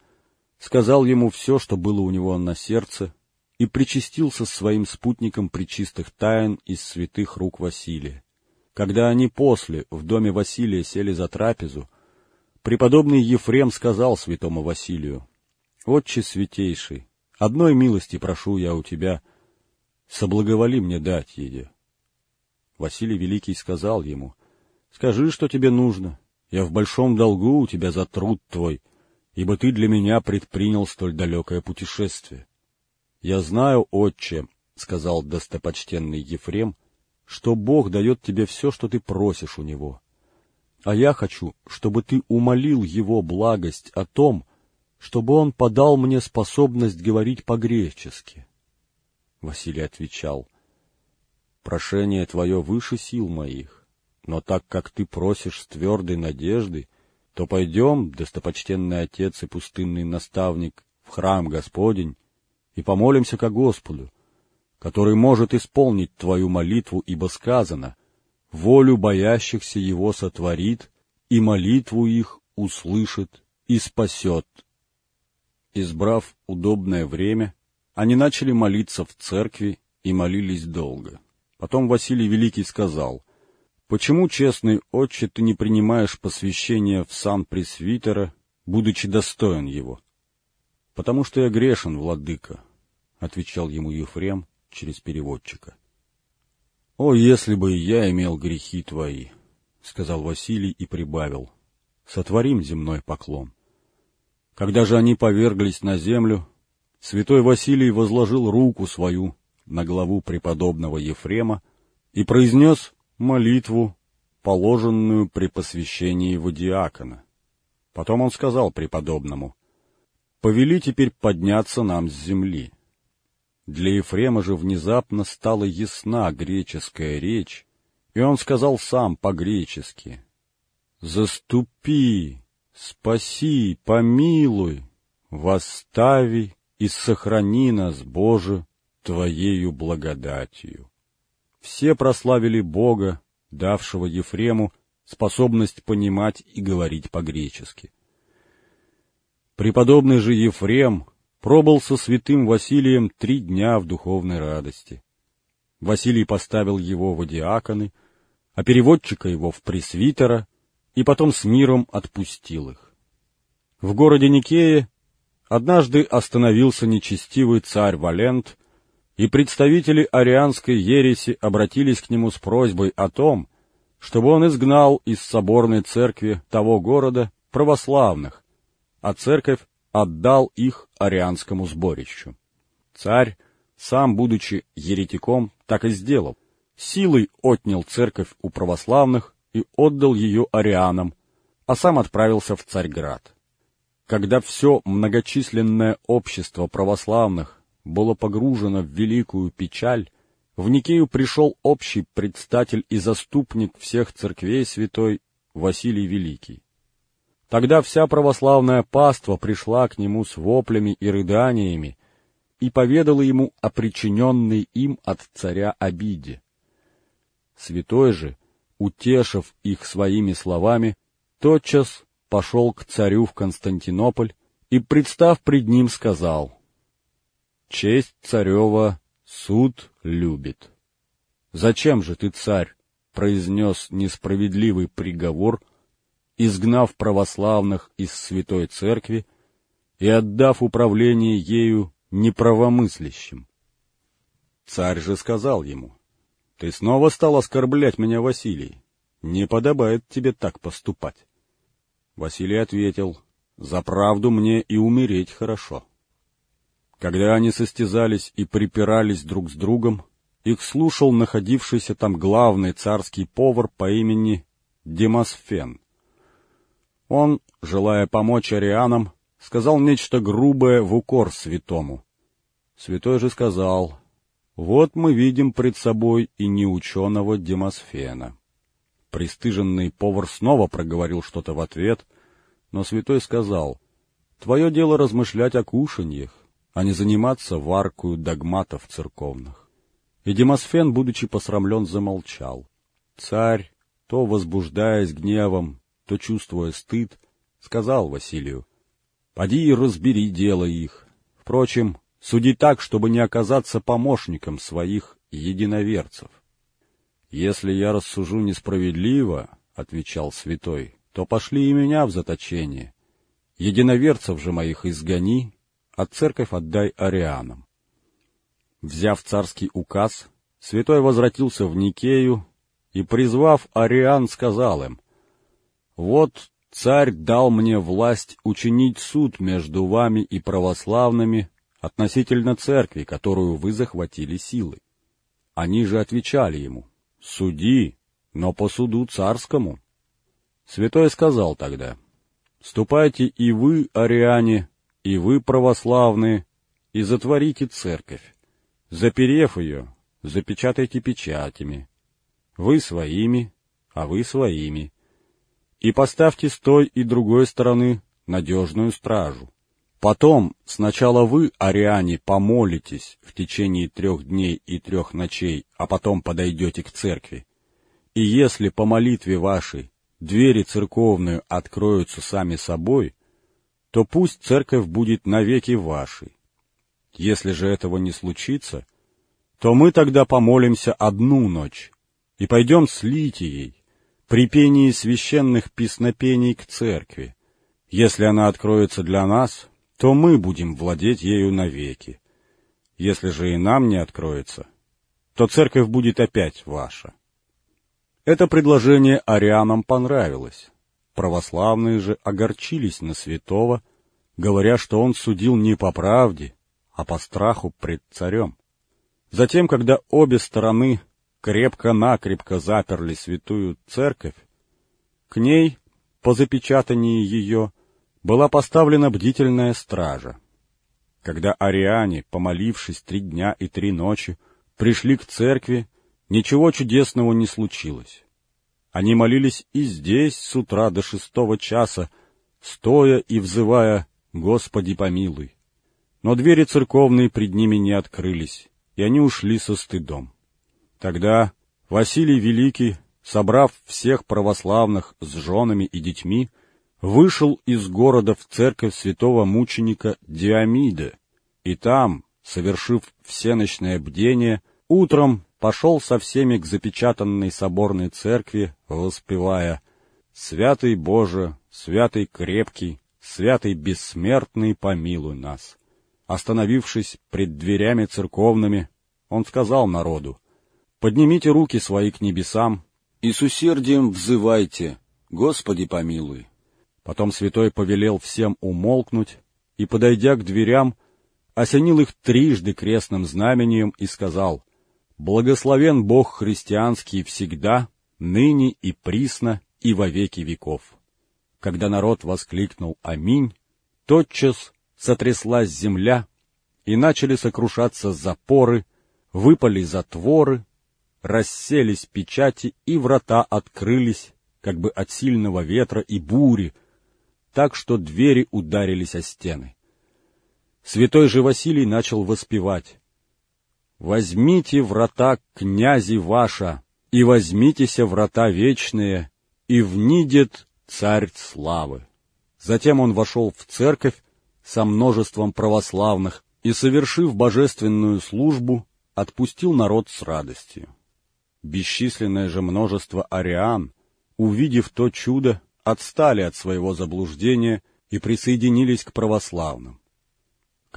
сказал ему все, что было у него на сердце, и причастился с своим спутником причистых тайн из святых рук Василия. Когда они после в доме Василия сели за трапезу, преподобный Ефрем сказал святому Василию, «Отче святейший, одной милости прошу я у тебя, соблаговоли мне дать еде». Василий Великий сказал ему, «Скажи, что тебе нужно, я в большом долгу у тебя за труд твой, ибо ты для меня предпринял столь далекое путешествие. Я знаю, отче, — сказал достопочтенный Ефрем, — что Бог дает тебе все, что ты просишь у Него. А я хочу, чтобы ты умолил Его благость о том, чтобы Он подал мне способность говорить по-гречески. Василий отвечал, — Прошение твое выше сил моих. Но так как ты просишь с твердой надеждой, то пойдем, достопочтенный отец и пустынный наставник, в храм Господень и помолимся ко Господу, который может исполнить твою молитву, ибо сказано, волю боящихся его сотворит, и молитву их услышит и спасет. Избрав удобное время, они начали молиться в церкви и молились долго. Потом Василий Великий сказал, Почему, честный отче, ты не принимаешь посвящение в сан пресвитера, будучи достоин его? — Потому что я грешен, владыка, — отвечал ему Ефрем через переводчика. — О, если бы я имел грехи твои, — сказал Василий и прибавил, — сотворим земной поклон. Когда же они поверглись на землю, святой Василий возложил руку свою на главу преподобного Ефрема и произнес молитву, положенную при посвящении в диакона. Потом он сказал преподобному, «Повели теперь подняться нам с земли». Для Ефрема же внезапно стала ясна греческая речь, и он сказал сам по-гречески, «Заступи, спаси, помилуй, восстави и сохрани нас, Боже, Твоею благодатью». Все прославили Бога, давшего Ефрему способность понимать и говорить по-гречески. Преподобный же Ефрем пробыл со святым Василием три дня в духовной радости. Василий поставил его в диаконы, а переводчика его в пресвитера, и потом с миром отпустил их. В городе Никее однажды остановился нечестивый царь Валент, и представители арианской ереси обратились к нему с просьбой о том, чтобы он изгнал из соборной церкви того города православных, а церковь отдал их арианскому сборищу. Царь, сам будучи еретиком, так и сделал. Силой отнял церковь у православных и отдал ее арианам, а сам отправился в Царьград. Когда все многочисленное общество православных было погружено в великую печаль, в Никею пришел общий предстатель и заступник всех церквей святой Василий Великий. Тогда вся православная паства пришла к нему с воплями и рыданиями и поведала ему о причиненной им от царя обиде. Святой же, утешив их своими словами, тотчас пошел к царю в Константинополь и, представ пред ним, сказал, «Честь царева суд любит». «Зачем же ты, царь?» — произнес несправедливый приговор, изгнав православных из святой церкви и отдав управление ею неправомыслящим. Царь же сказал ему, «Ты снова стал оскорблять меня, Василий. Не подобает тебе так поступать». Василий ответил, «За правду мне и умереть хорошо». Когда они состязались и припирались друг с другом, их слушал находившийся там главный царский повар по имени Демосфен. Он, желая помочь арианам, сказал нечто грубое в укор святому. Святой же сказал, «Вот мы видим пред собой и неученого Демосфена». Пристыженный повар снова проговорил что-то в ответ, но святой сказал, «Твое дело размышлять о кушаньях, а не заниматься варкую догматов церковных». И Демосфен, будучи посрамлен, замолчал. Царь, то возбуждаясь гневом, то чувствуя стыд, сказал Василию, «Поди и разбери дело их. Впрочем, суди так, чтобы не оказаться помощником своих единоверцев». «Если я рассужу несправедливо, — отвечал святой, — то пошли и меня в заточение. Единоверцев же моих изгони, а церковь отдай арианам». Взяв царский указ, святой возвратился в Никею и, призвав ариан, сказал им, «Вот царь дал мне власть учинить суд между вами и православными относительно церкви, которую вы захватили силой». Они же отвечали ему, Суди, но по суду царскому. Святой сказал тогда, ступайте и вы, ариане, и вы, православные, и затворите церковь. Заперев ее, запечатайте печатями. Вы своими, а вы своими. И поставьте с той и другой стороны надежную стражу. Потом сначала вы, ариане, помолитесь в течение трех дней и трех ночей, а потом подойдете к церкви. И если по молитве вашей двери церковные откроются сами собой, то пусть церковь будет навеки вашей. Если же этого не случится, то мы тогда помолимся одну ночь и пойдем с Литией при пении священных песнопений к церкви. Если она откроется для нас, то мы будем владеть ею навеки. Если же и нам не откроется, то церковь будет опять ваша. Это предложение арианам понравилось. Православные же огорчились на святого, говоря, что он судил не по правде, а по страху пред царем. Затем, когда обе стороны крепко-накрепко заперли святую церковь, к ней, по запечатании ее, была поставлена бдительная стража. Когда ариане, помолившись три дня и три ночи, пришли к церкви, ничего чудесного не случилось. Они молились и здесь с утра до шестого часа, стоя и взывая «Господи помилуй». Но двери церковные пред ними не открылись, и они ушли со стыдом. Тогда Василий Великий, собрав всех православных с женами и детьми, вышел из города в церковь святого мученика Диамида, и там, совершив всеночное бдение, утром пошел со всеми к запечатанной соборной церкви, воспевая «Святый Боже, святый крепкий, святый бессмертный, помилуй нас». Остановившись пред дверями церковными, он сказал народу, «Поднимите руки свои к небесам и с усердием взывайте, Господи помилуй». Потом святой повелел всем умолкнуть и, подойдя к дверям, осенил их трижды крестным знамением и сказал, «Благословен Бог христианский всегда, ныне и присно, и во веки веков». Когда народ воскликнул «Аминь», тотчас сотряслась земля, и начали сокрушаться запоры, выпали затворы, расселись печати, и врата открылись, как бы от сильного ветра и бури, так что двери ударились о стены. Святой же Василий начал воспевать. «Возьмите врата князи ваша, и возьмитеся врата вечные, и внидет царь славы». Затем он вошел в церковь со множеством православных и, совершив божественную службу, отпустил народ с радостью. Бесчисленное же множество ариан, увидев то чудо, отстали от своего заблуждения и присоединились к православным.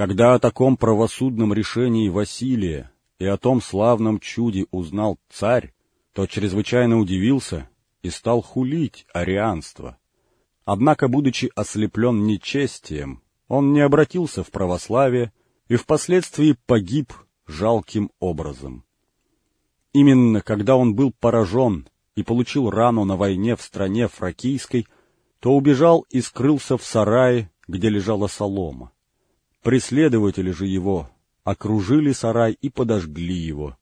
Когда о таком правосудном решении Василия и о том славном чуде узнал царь, то чрезвычайно удивился и стал хулить арианство. Однако, будучи ослеплен нечестием, он не обратился в православие и впоследствии погиб жалким образом. Именно когда он был поражен и получил рану на войне в стране фракийской, то убежал и скрылся в сарае, где лежала солома. Преследователи же его окружили сарай и подожгли его.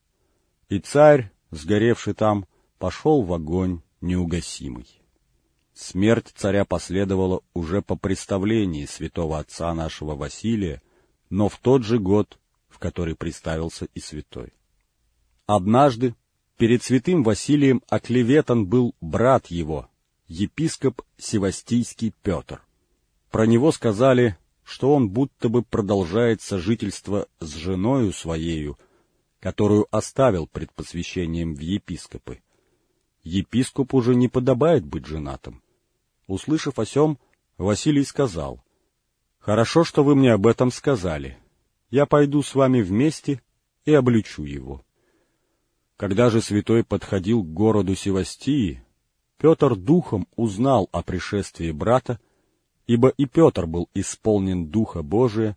И царь, сгоревший там, пошел в огонь неугасимый. Смерть царя последовала уже по представлении святого отца нашего Василия, но в тот же год, в который представился и святой. Однажды перед святым Василием оклеветан был брат его, епископ Севастийский Петр. Про него сказали, что он будто бы продолжает сожительство с женою своею, которую оставил пред посвящением в епископы. Епископу же не подобает быть женатым. Услышав о сем, Василий сказал, «Хорошо, что вы мне об этом сказали. Я пойду с вами вместе и обличу его». Когда же святой подходил к городу Севастии, Петр духом узнал о пришествии брата, ибо и Петр был исполнен Духа Божия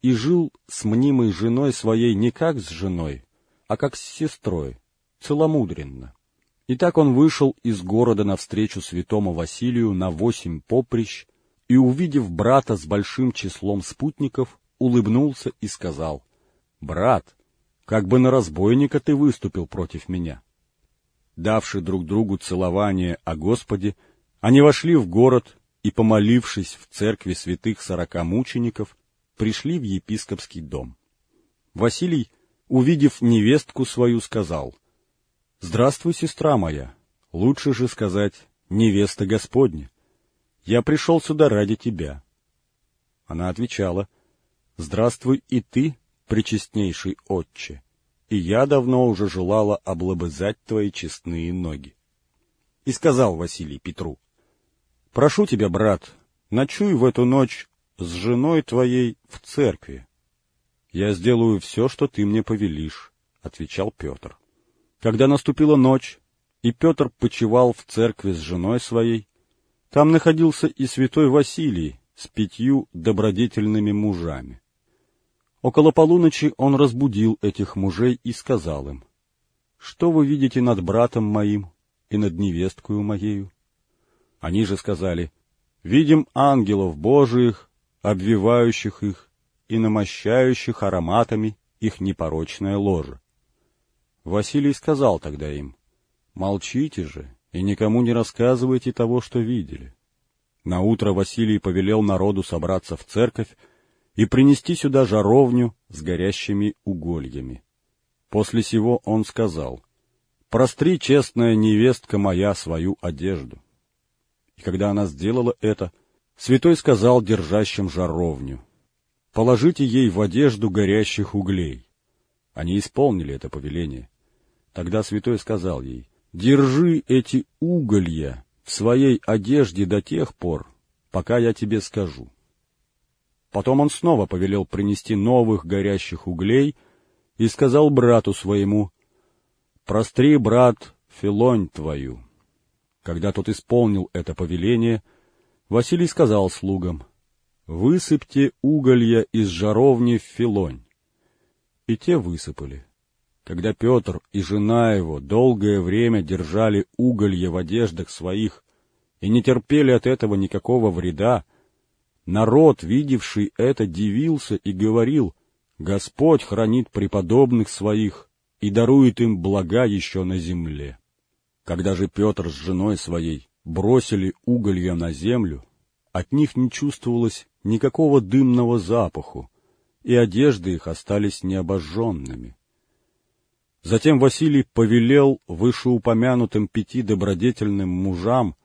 и жил с мнимой женой своей не как с женой, а как с сестрой, целомудренно. И так он вышел из города навстречу святому Василию на восемь поприщ, и, увидев брата с большим числом спутников, улыбнулся и сказал, «Брат, как бы на разбойника ты выступил против меня». Давши друг другу целование о Господе, они вошли в город и, помолившись в церкви святых сорока мучеников, пришли в епископский дом. Василий, увидев невестку свою, сказал, «Здравствуй, сестра моя, лучше же сказать, невеста Господня. Я пришел сюда ради тебя». Она отвечала, «Здравствуй и ты, причестнейший отче, и я давно уже желала облобызать твои честные ноги». И сказал Василий Петру, «Прошу тебя, брат, ночуй в эту ночь с женой твоей в церкви». «Я сделаю все, что ты мне повелишь», — отвечал Петр. Когда наступила ночь, и Петр почевал в церкви с женой своей, там находился и святой Василий с пятью добродетельными мужами. Около полуночи он разбудил этих мужей и сказал им, «Что вы видите над братом моим и над невесткою моею?» Они же сказали, «Видим ангелов Божиих, обвивающих их и намощающих ароматами их непорочное ложе». Василий сказал тогда им, «Молчите же и никому не рассказывайте того, что видели». Наутро Василий повелел народу собраться в церковь и принести сюда жаровню с горящими угольями. После сего он сказал, простри, честная невестка моя, свою одежду. И когда она сделала это, святой сказал держащим жаровню, положите ей в одежду горящих углей. Они исполнили это повеление. Тогда святой сказал ей, держи эти уголья в своей одежде до тех пор, пока я тебе скажу. Потом он снова повелел принести новых горящих углей и сказал брату своему, «Простри, брат, филонь твою». Когда тот исполнил это повеление, Василий сказал слугам, «Высыпьте уголья из жаровни в филонь». И те высыпали. Когда Петр и жена его долгое время держали уголья в одеждах своих и не терпели от этого никакого вреда, народ, видевший это, дивился и говорил, «Господь хранит преподобных своих и дарует им блага еще на земле». Когда же Петр с женой своей бросили уголья на землю, от них не чувствовалось никакого дымного запаху, и одежды их остались необожженными. Затем Василий повелел вышеупомянутым пяти добродетельным мужам,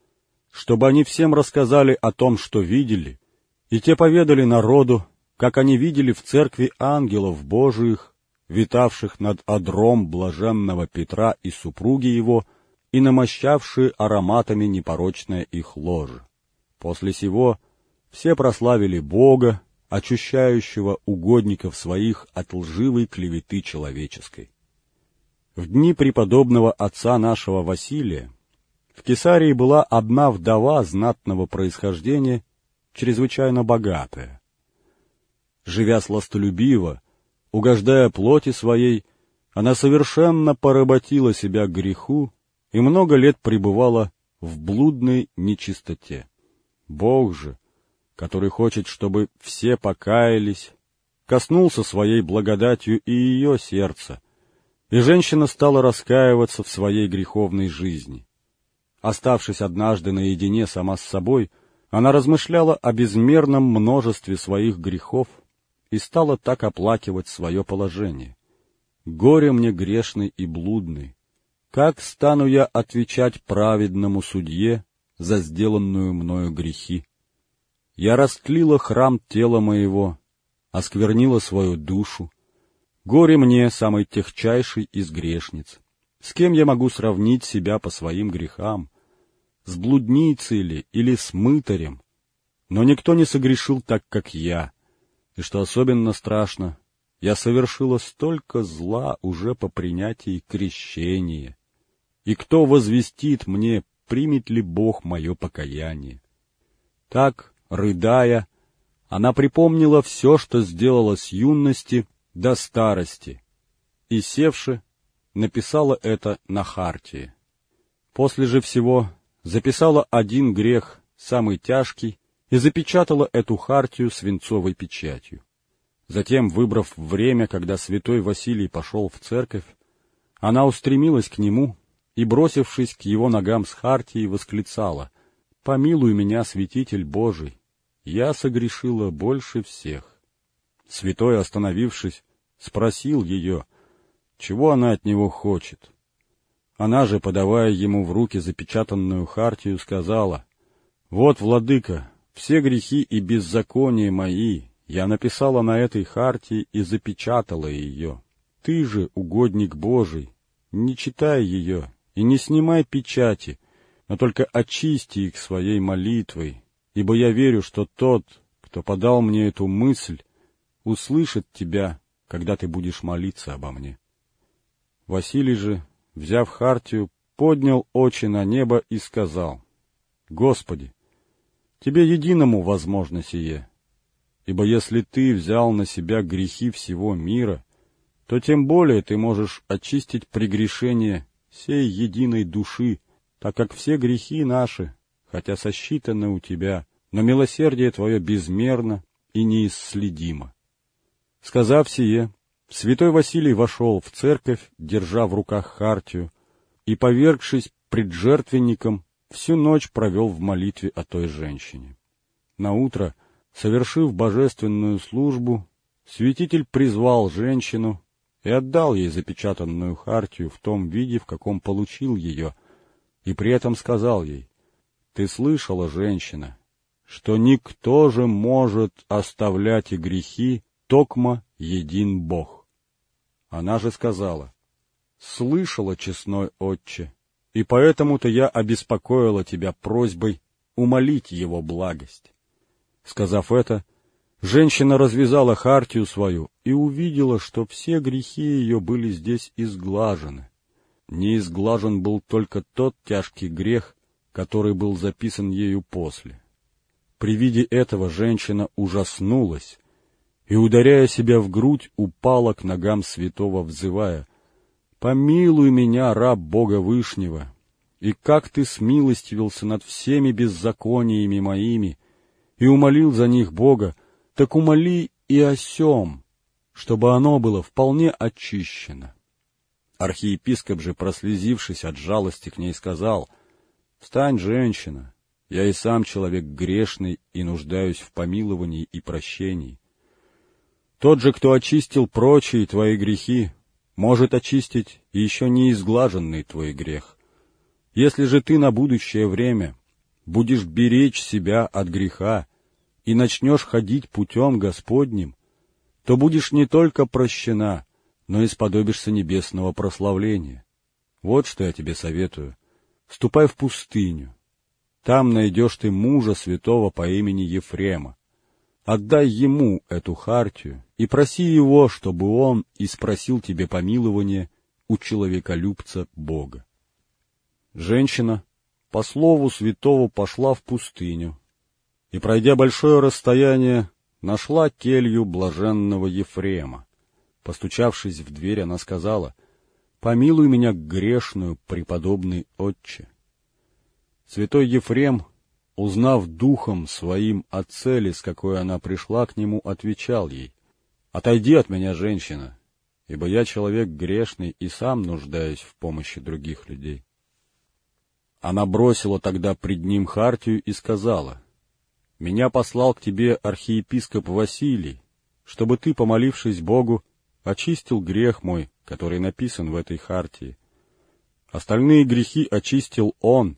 чтобы они всем рассказали о том, что видели, и те поведали народу, как они видели в церкви ангелов Божиих, витавших над одром блаженного Петра и супруги его, и намощавшие ароматами непорочное их ложе. После сего все прославили Бога, очищающего угодников своих от лживой клеветы человеческой. В дни преподобного отца нашего Василия в Кесарии была одна вдова знатного происхождения, чрезвычайно богатая. Живя сластолюбиво, угождая плоти своей, она совершенно поработила себя греху и много лет пребывала в блудной нечистоте. Бог же — который хочет, чтобы все покаялись, коснулся своей благодатью и ее сердца, и женщина стала раскаиваться в своей греховной жизни. Оставшись однажды наедине сама с собой, она размышляла о безмерном множестве своих грехов и стала так оплакивать свое положение. «Горе мне грешный и блудный! Как стану я отвечать праведному судье за сделанную мною грехи?» Я растлила храм тела моего, осквернила свою душу. Горе мне, самый техчайший из грешниц. С кем я могу сравнить себя по своим грехам? С блудницей ли или с мытарем? Но никто не согрешил так, как я. И что особенно страшно, я совершила столько зла уже по принятии крещения. И кто возвестит мне, примет ли Бог мое покаяние? Так рыдая, она припомнила все, что сделала с юности до старости, и, севши, написала это на хартии. После же всего записала один грех, самый тяжкий, и запечатала эту хартию свинцовой печатью. Затем, выбрав время, когда святой Василий пошел в церковь, она устремилась к нему и, бросившись к его ногам с хартией, восклицала «Помилуй меня, святитель Божий, я согрешила больше всех. Святой, остановившись, спросил ее, чего она от него хочет. Она же, подавая ему в руки запечатанную хартию, сказала, «Вот, владыка, все грехи и беззакония мои я написала на этой хартии и запечатала ее. Ты же, угодник Божий, не читай ее и не снимай печати, но только очисти их своей молитвой, ибо я верю, что тот, кто подал мне эту мысль, услышит тебя, когда ты будешь молиться обо мне. Василий же, взяв хартию, поднял очи на небо и сказал, «Господи, Тебе единому возможно сие, ибо если Ты взял на себя грехи всего мира, то тем более Ты можешь очистить прегрешение всей единой души, так как все грехи наши, хотя сосчитаны у Тебя, но милосердие Твое безмерно и неисследимо. Сказав сие, святой Василий вошел в церковь, держа в руках хартию, и, повергшись пред жертвенником, всю ночь провел в молитве о той женщине. Наутро, совершив божественную службу, святитель призвал женщину, и отдал ей запечатанную хартию в том виде, в каком получил ее, и при этом сказал ей, «Ты слышала, женщина, что никто же может оставлять и грехи, токма един Бог». Она же сказала, «Слышала, честной отче, и поэтому-то я обеспокоила тебя просьбой умолить его благость». Сказав это, женщина развязала хартию свою и увидела, что все грехи ее были здесь изглажены. Не изглажен был только тот тяжкий грех, который был записан ею после. При виде этого женщина ужаснулась и, ударяя себя в грудь, упала к ногам святого, взывая, «Помилуй меня, раб Бога Вышнего, и как ты смилостивился над всеми беззакониями моими, и умолил за них Бога, так умоли и о сем, чтобы оно было вполне очищено». Архиепископ же, прослезившись от жалости к ней, сказал, «Встань, женщина, я и сам человек грешный и нуждаюсь в помиловании и прощении. Тот же, кто очистил прочие твои грехи, может очистить и еще не изглаженный твой грех. Если же ты на будущее время будешь беречь себя от греха и начнешь ходить путем Господним, то будешь не только прощена, но и сподобишься небесного прославления. Вот что я тебе советую. Ступай в пустыню. Там найдешь ты мужа святого по имени Ефрема. Отдай ему эту хартию и проси его, чтобы он и спросил тебе помилование у человеколюбца Бога. Женщина по слову святого пошла в пустыню и, пройдя большое расстояние, нашла келью блаженного Ефрема. Постучавшись в дверь, она сказала, «Помилуй меня грешную, преподобный отче». Святой Ефрем, узнав духом своим о цели, с какой она пришла к нему, отвечал ей, «Отойди от меня, женщина, ибо я человек грешный и сам нуждаюсь в помощи других людей». Она бросила тогда пред ним хартию и сказала, «Меня послал к тебе архиепископ Василий, чтобы ты, помолившись Богу, очистил грех мой, который написан в этой хартии. Остальные грехи очистил Он,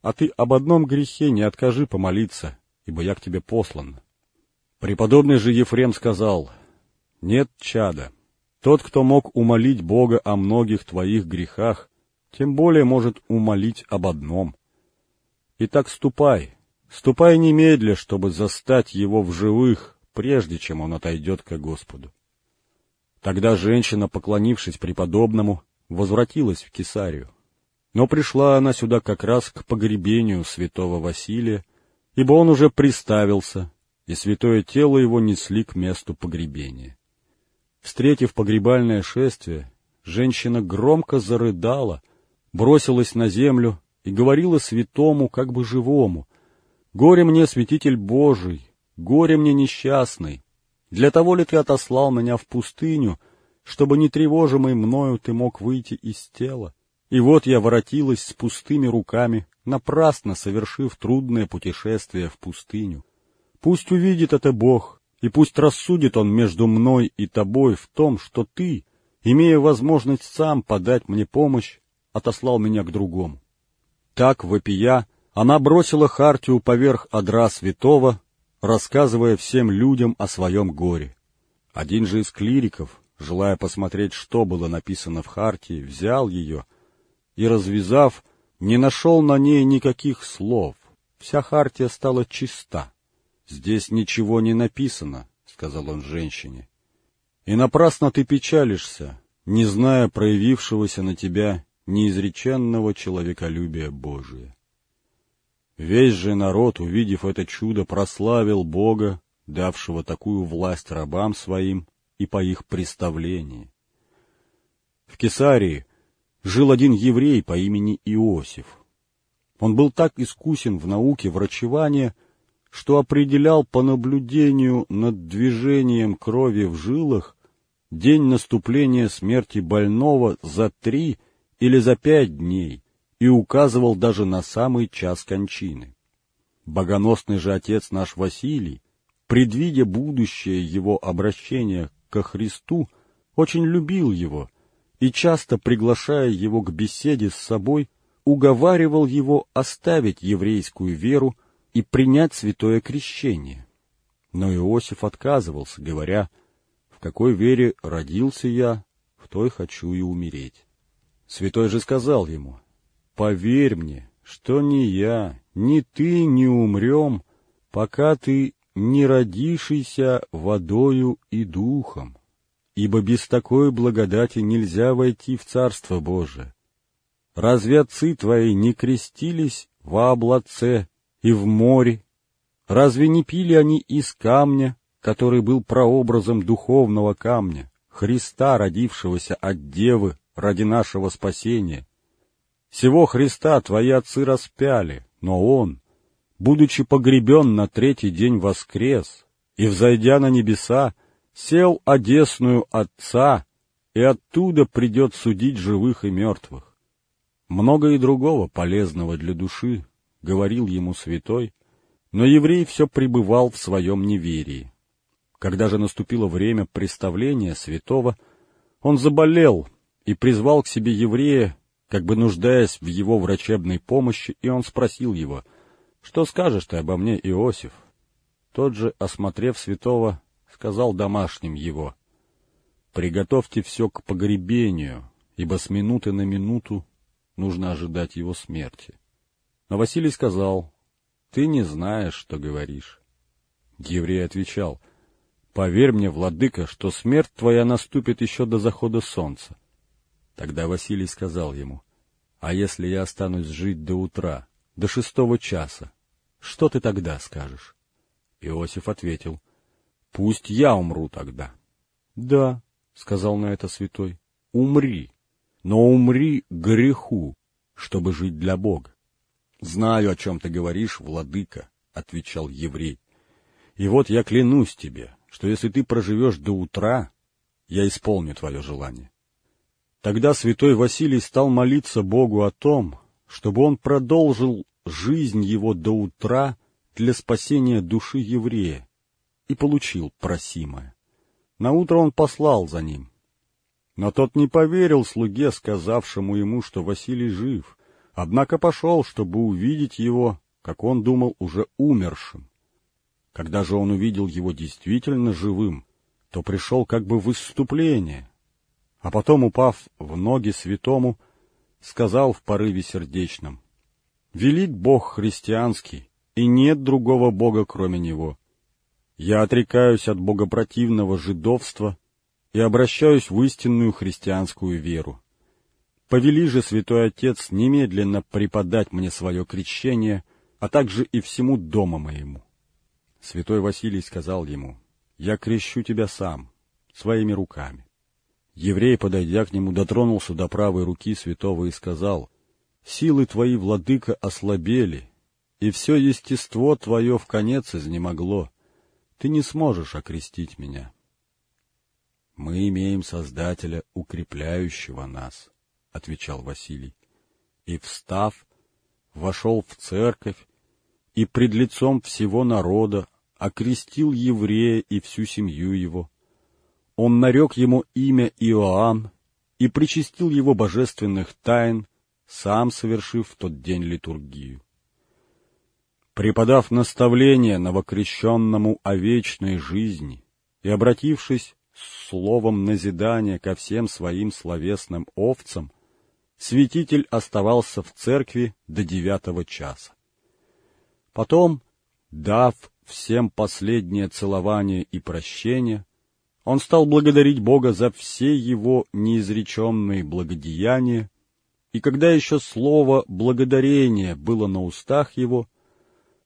а ты об одном грехе не откажи помолиться, ибо я к тебе послан. Преподобный же Ефрем сказал, «Нет, чада, тот, кто мог умолить Бога о многих твоих грехах, тем более может умолить об одном. Итак, ступай, ступай немедля, чтобы застать его в живых, прежде чем он отойдет к Господу. Тогда женщина, поклонившись преподобному, возвратилась в Кесарию. Но пришла она сюда как раз к погребению святого Василия, ибо он уже приставился, и святое тело его несли к месту погребения. Встретив погребальное шествие, женщина громко зарыдала, бросилась на землю и говорила святому, как бы живому, «Горе мне, святитель Божий, горе мне несчастный, для того ли ты отослал меня в пустыню, чтобы нетревожимый мною ты мог выйти из тела? И вот я воротилась с пустыми руками, напрасно совершив трудное путешествие в пустыню. Пусть увидит это Бог, и пусть рассудит Он между мной и тобой в том, что ты, имея возможность сам подать мне помощь, отослал меня к другому. Так, вопия, она бросила хартию поверх одра святого, рассказывая всем людям о своем горе. Один же из клириков, желая посмотреть, что было написано в Хартии, взял ее и, развязав, не нашел на ней никаких слов. Вся Хартия стала чиста. «Здесь ничего не написано», — сказал он женщине. «И напрасно ты печалишься, не зная проявившегося на тебя неизреченного человеколюбия Божия. Весь же народ, увидев это чудо, прославил Бога, давшего такую власть рабам своим и по их представлении. В Кесарии жил один еврей по имени Иосиф. Он был так искусен в науке врачевания, что определял по наблюдению над движением крови в жилах день наступления смерти больного за три или за пять дней, и указывал даже на самый час кончины. Богоносный же отец наш Василий, предвидя будущее его обращения ко Христу, очень любил его и, часто приглашая его к беседе с собой, уговаривал его оставить еврейскую веру и принять святое крещение. Но Иосиф отказывался, говоря, «В какой вере родился я, в той хочу и умереть». Святой же сказал ему, «Поверь мне, что ни я, ни ты не умрем, пока ты не родишься водою и духом, ибо без такой благодати нельзя войти в Царство Божие. Разве отцы твои не крестились в облаце и в море? Разве не пили они из камня, который был прообразом духовного камня, Христа, родившегося от Девы ради нашего спасения? Сего Христа твои отцы распяли, но Он, будучи погребен на третий день воскрес, и, взойдя на небеса, сел одесную Отца, и оттуда придет судить живых и мертвых. Много и другого полезного для души говорил ему святой, но еврей все пребывал в своем неверии. Когда же наступило время представления святого, он заболел и призвал к себе еврея, как бы нуждаясь в его врачебной помощи, и он спросил его — что скажешь ты обо мне, Иосиф? Тот же, осмотрев святого, сказал домашним его, «Приготовьте все к погребению, ибо с минуты на минуту нужно ожидать его смерти». Но Василий сказал, «Ты не знаешь, что говоришь». Еврей отвечал, «Поверь мне, владыка, что смерть твоя наступит еще до захода солнца». Тогда Василий сказал ему, «А если я останусь жить до утра, до шестого часа, что ты тогда скажешь? Иосиф ответил, — Пусть я умру тогда. — Да, — сказал на это святой, — умри, но умри греху, чтобы жить для Бога. — Знаю, о чем ты говоришь, владыка, — отвечал еврей. — И вот я клянусь тебе, что если ты проживешь до утра, я исполню твое желание. Тогда святой Василий стал молиться Богу о том, чтобы он продолжил жизнь его до утра для спасения души еврея и получил просимое. Наутро он послал за ним. Но тот не поверил слуге, сказавшему ему, что Василий жив, однако пошел, чтобы увидеть его, как он думал, уже умершим. Когда же он увидел его действительно живым, то пришел как бы в выступление, а потом, упав в ноги святому, сказал в порыве сердечном — Велик Бог христианский, и нет другого Бога, кроме Него. Я отрекаюсь от богопротивного жидовства и обращаюсь в истинную христианскую веру. Повели же, Святой Отец, немедленно преподать мне свое крещение, а также и всему дому моему. Святой Василий сказал ему, «Я крещу тебя сам, своими руками». Еврей, подойдя к нему, дотронулся до правой руки святого и сказал, Силы твои, владыка, ослабели, и все естество твое в конец изнемогло. Ты не сможешь окрестить меня. Мы имеем Создателя, укрепляющего нас, — отвечал Василий. И, встав, вошел в церковь и пред лицом всего народа окрестил еврея и всю семью его. Он нарек ему имя Иоанн и причастил его божественных тайн, сам совершив в тот день литургию. Преподав наставление новокрещенному о вечной жизни и обратившись с словом назидания ко всем своим словесным овцам, святитель оставался в церкви до девятого часа. Потом, дав всем последнее целование и прощение, он стал благодарить Бога за все его неизреченные благодеяния и когда еще слово «благодарение» было на устах его,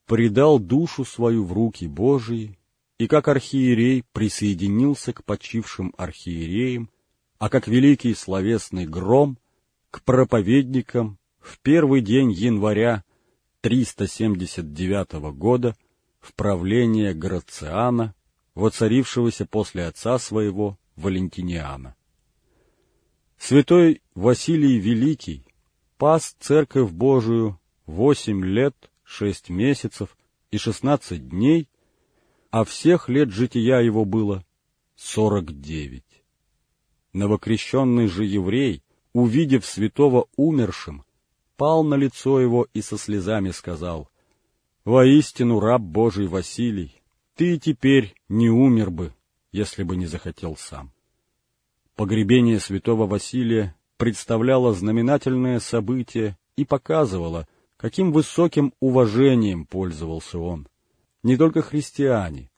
предал душу свою в руки Божии, и как архиерей присоединился к почившим архиереям, а как великий словесный гром к проповедникам в первый день января 379 года в правление Грациана, воцарившегося после отца своего Валентиниана. Святой Василий Великий пас Церковь Божию восемь лет, шесть месяцев и шестнадцать дней, а всех лет жития его было сорок девять. Новокрещенный же еврей, увидев святого умершим, пал на лицо его и со слезами сказал, «Воистину, раб Божий Василий, ты теперь не умер бы, если бы не захотел сам». Погребение святого Василия представляло знаменательное событие и показывало, каким высоким уважением пользовался он. Не только христиане,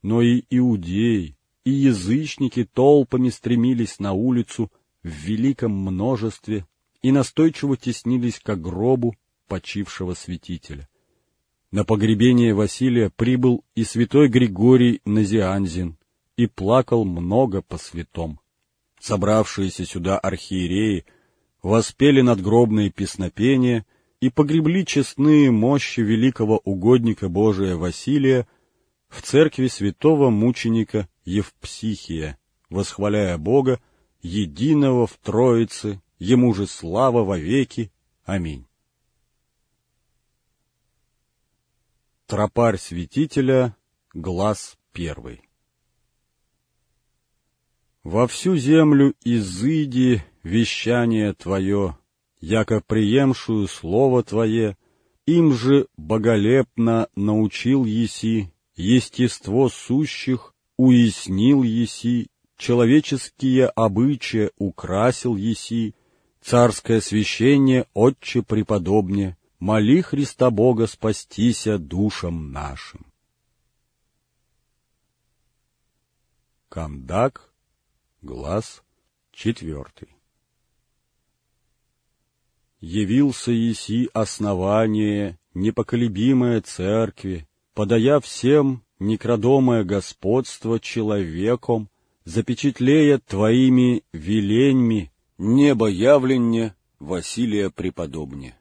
но и иудеи, и язычники толпами стремились на улицу в великом множестве и настойчиво теснились к гробу почившего святителя. На погребение Василия прибыл и святой Григорий Назианзин и плакал много по святом. Собравшиеся сюда архиереи воспели надгробные песнопения и погребли честные мощи великого угодника Божия Василия в церкви святого мученика Евпсихия, восхваляя Бога, единого в Троице, Ему же слава во веки. Аминь. Тропарь святителя, глаз первый. Во всю землю изыди вещание Твое, яко приемшую слово Твое, им же боголепно научил еси, естество сущих уяснил еси, человеческие обычаи украсил еси, царское священие отче преподобне, моли Христа Бога спастися душам нашим. Кандак, глаз четвертый. Явился еси основание, непоколебимое церкви, подая всем некродомое господство человеком, запечатлея твоими веленьми небо явленне Василия преподобне.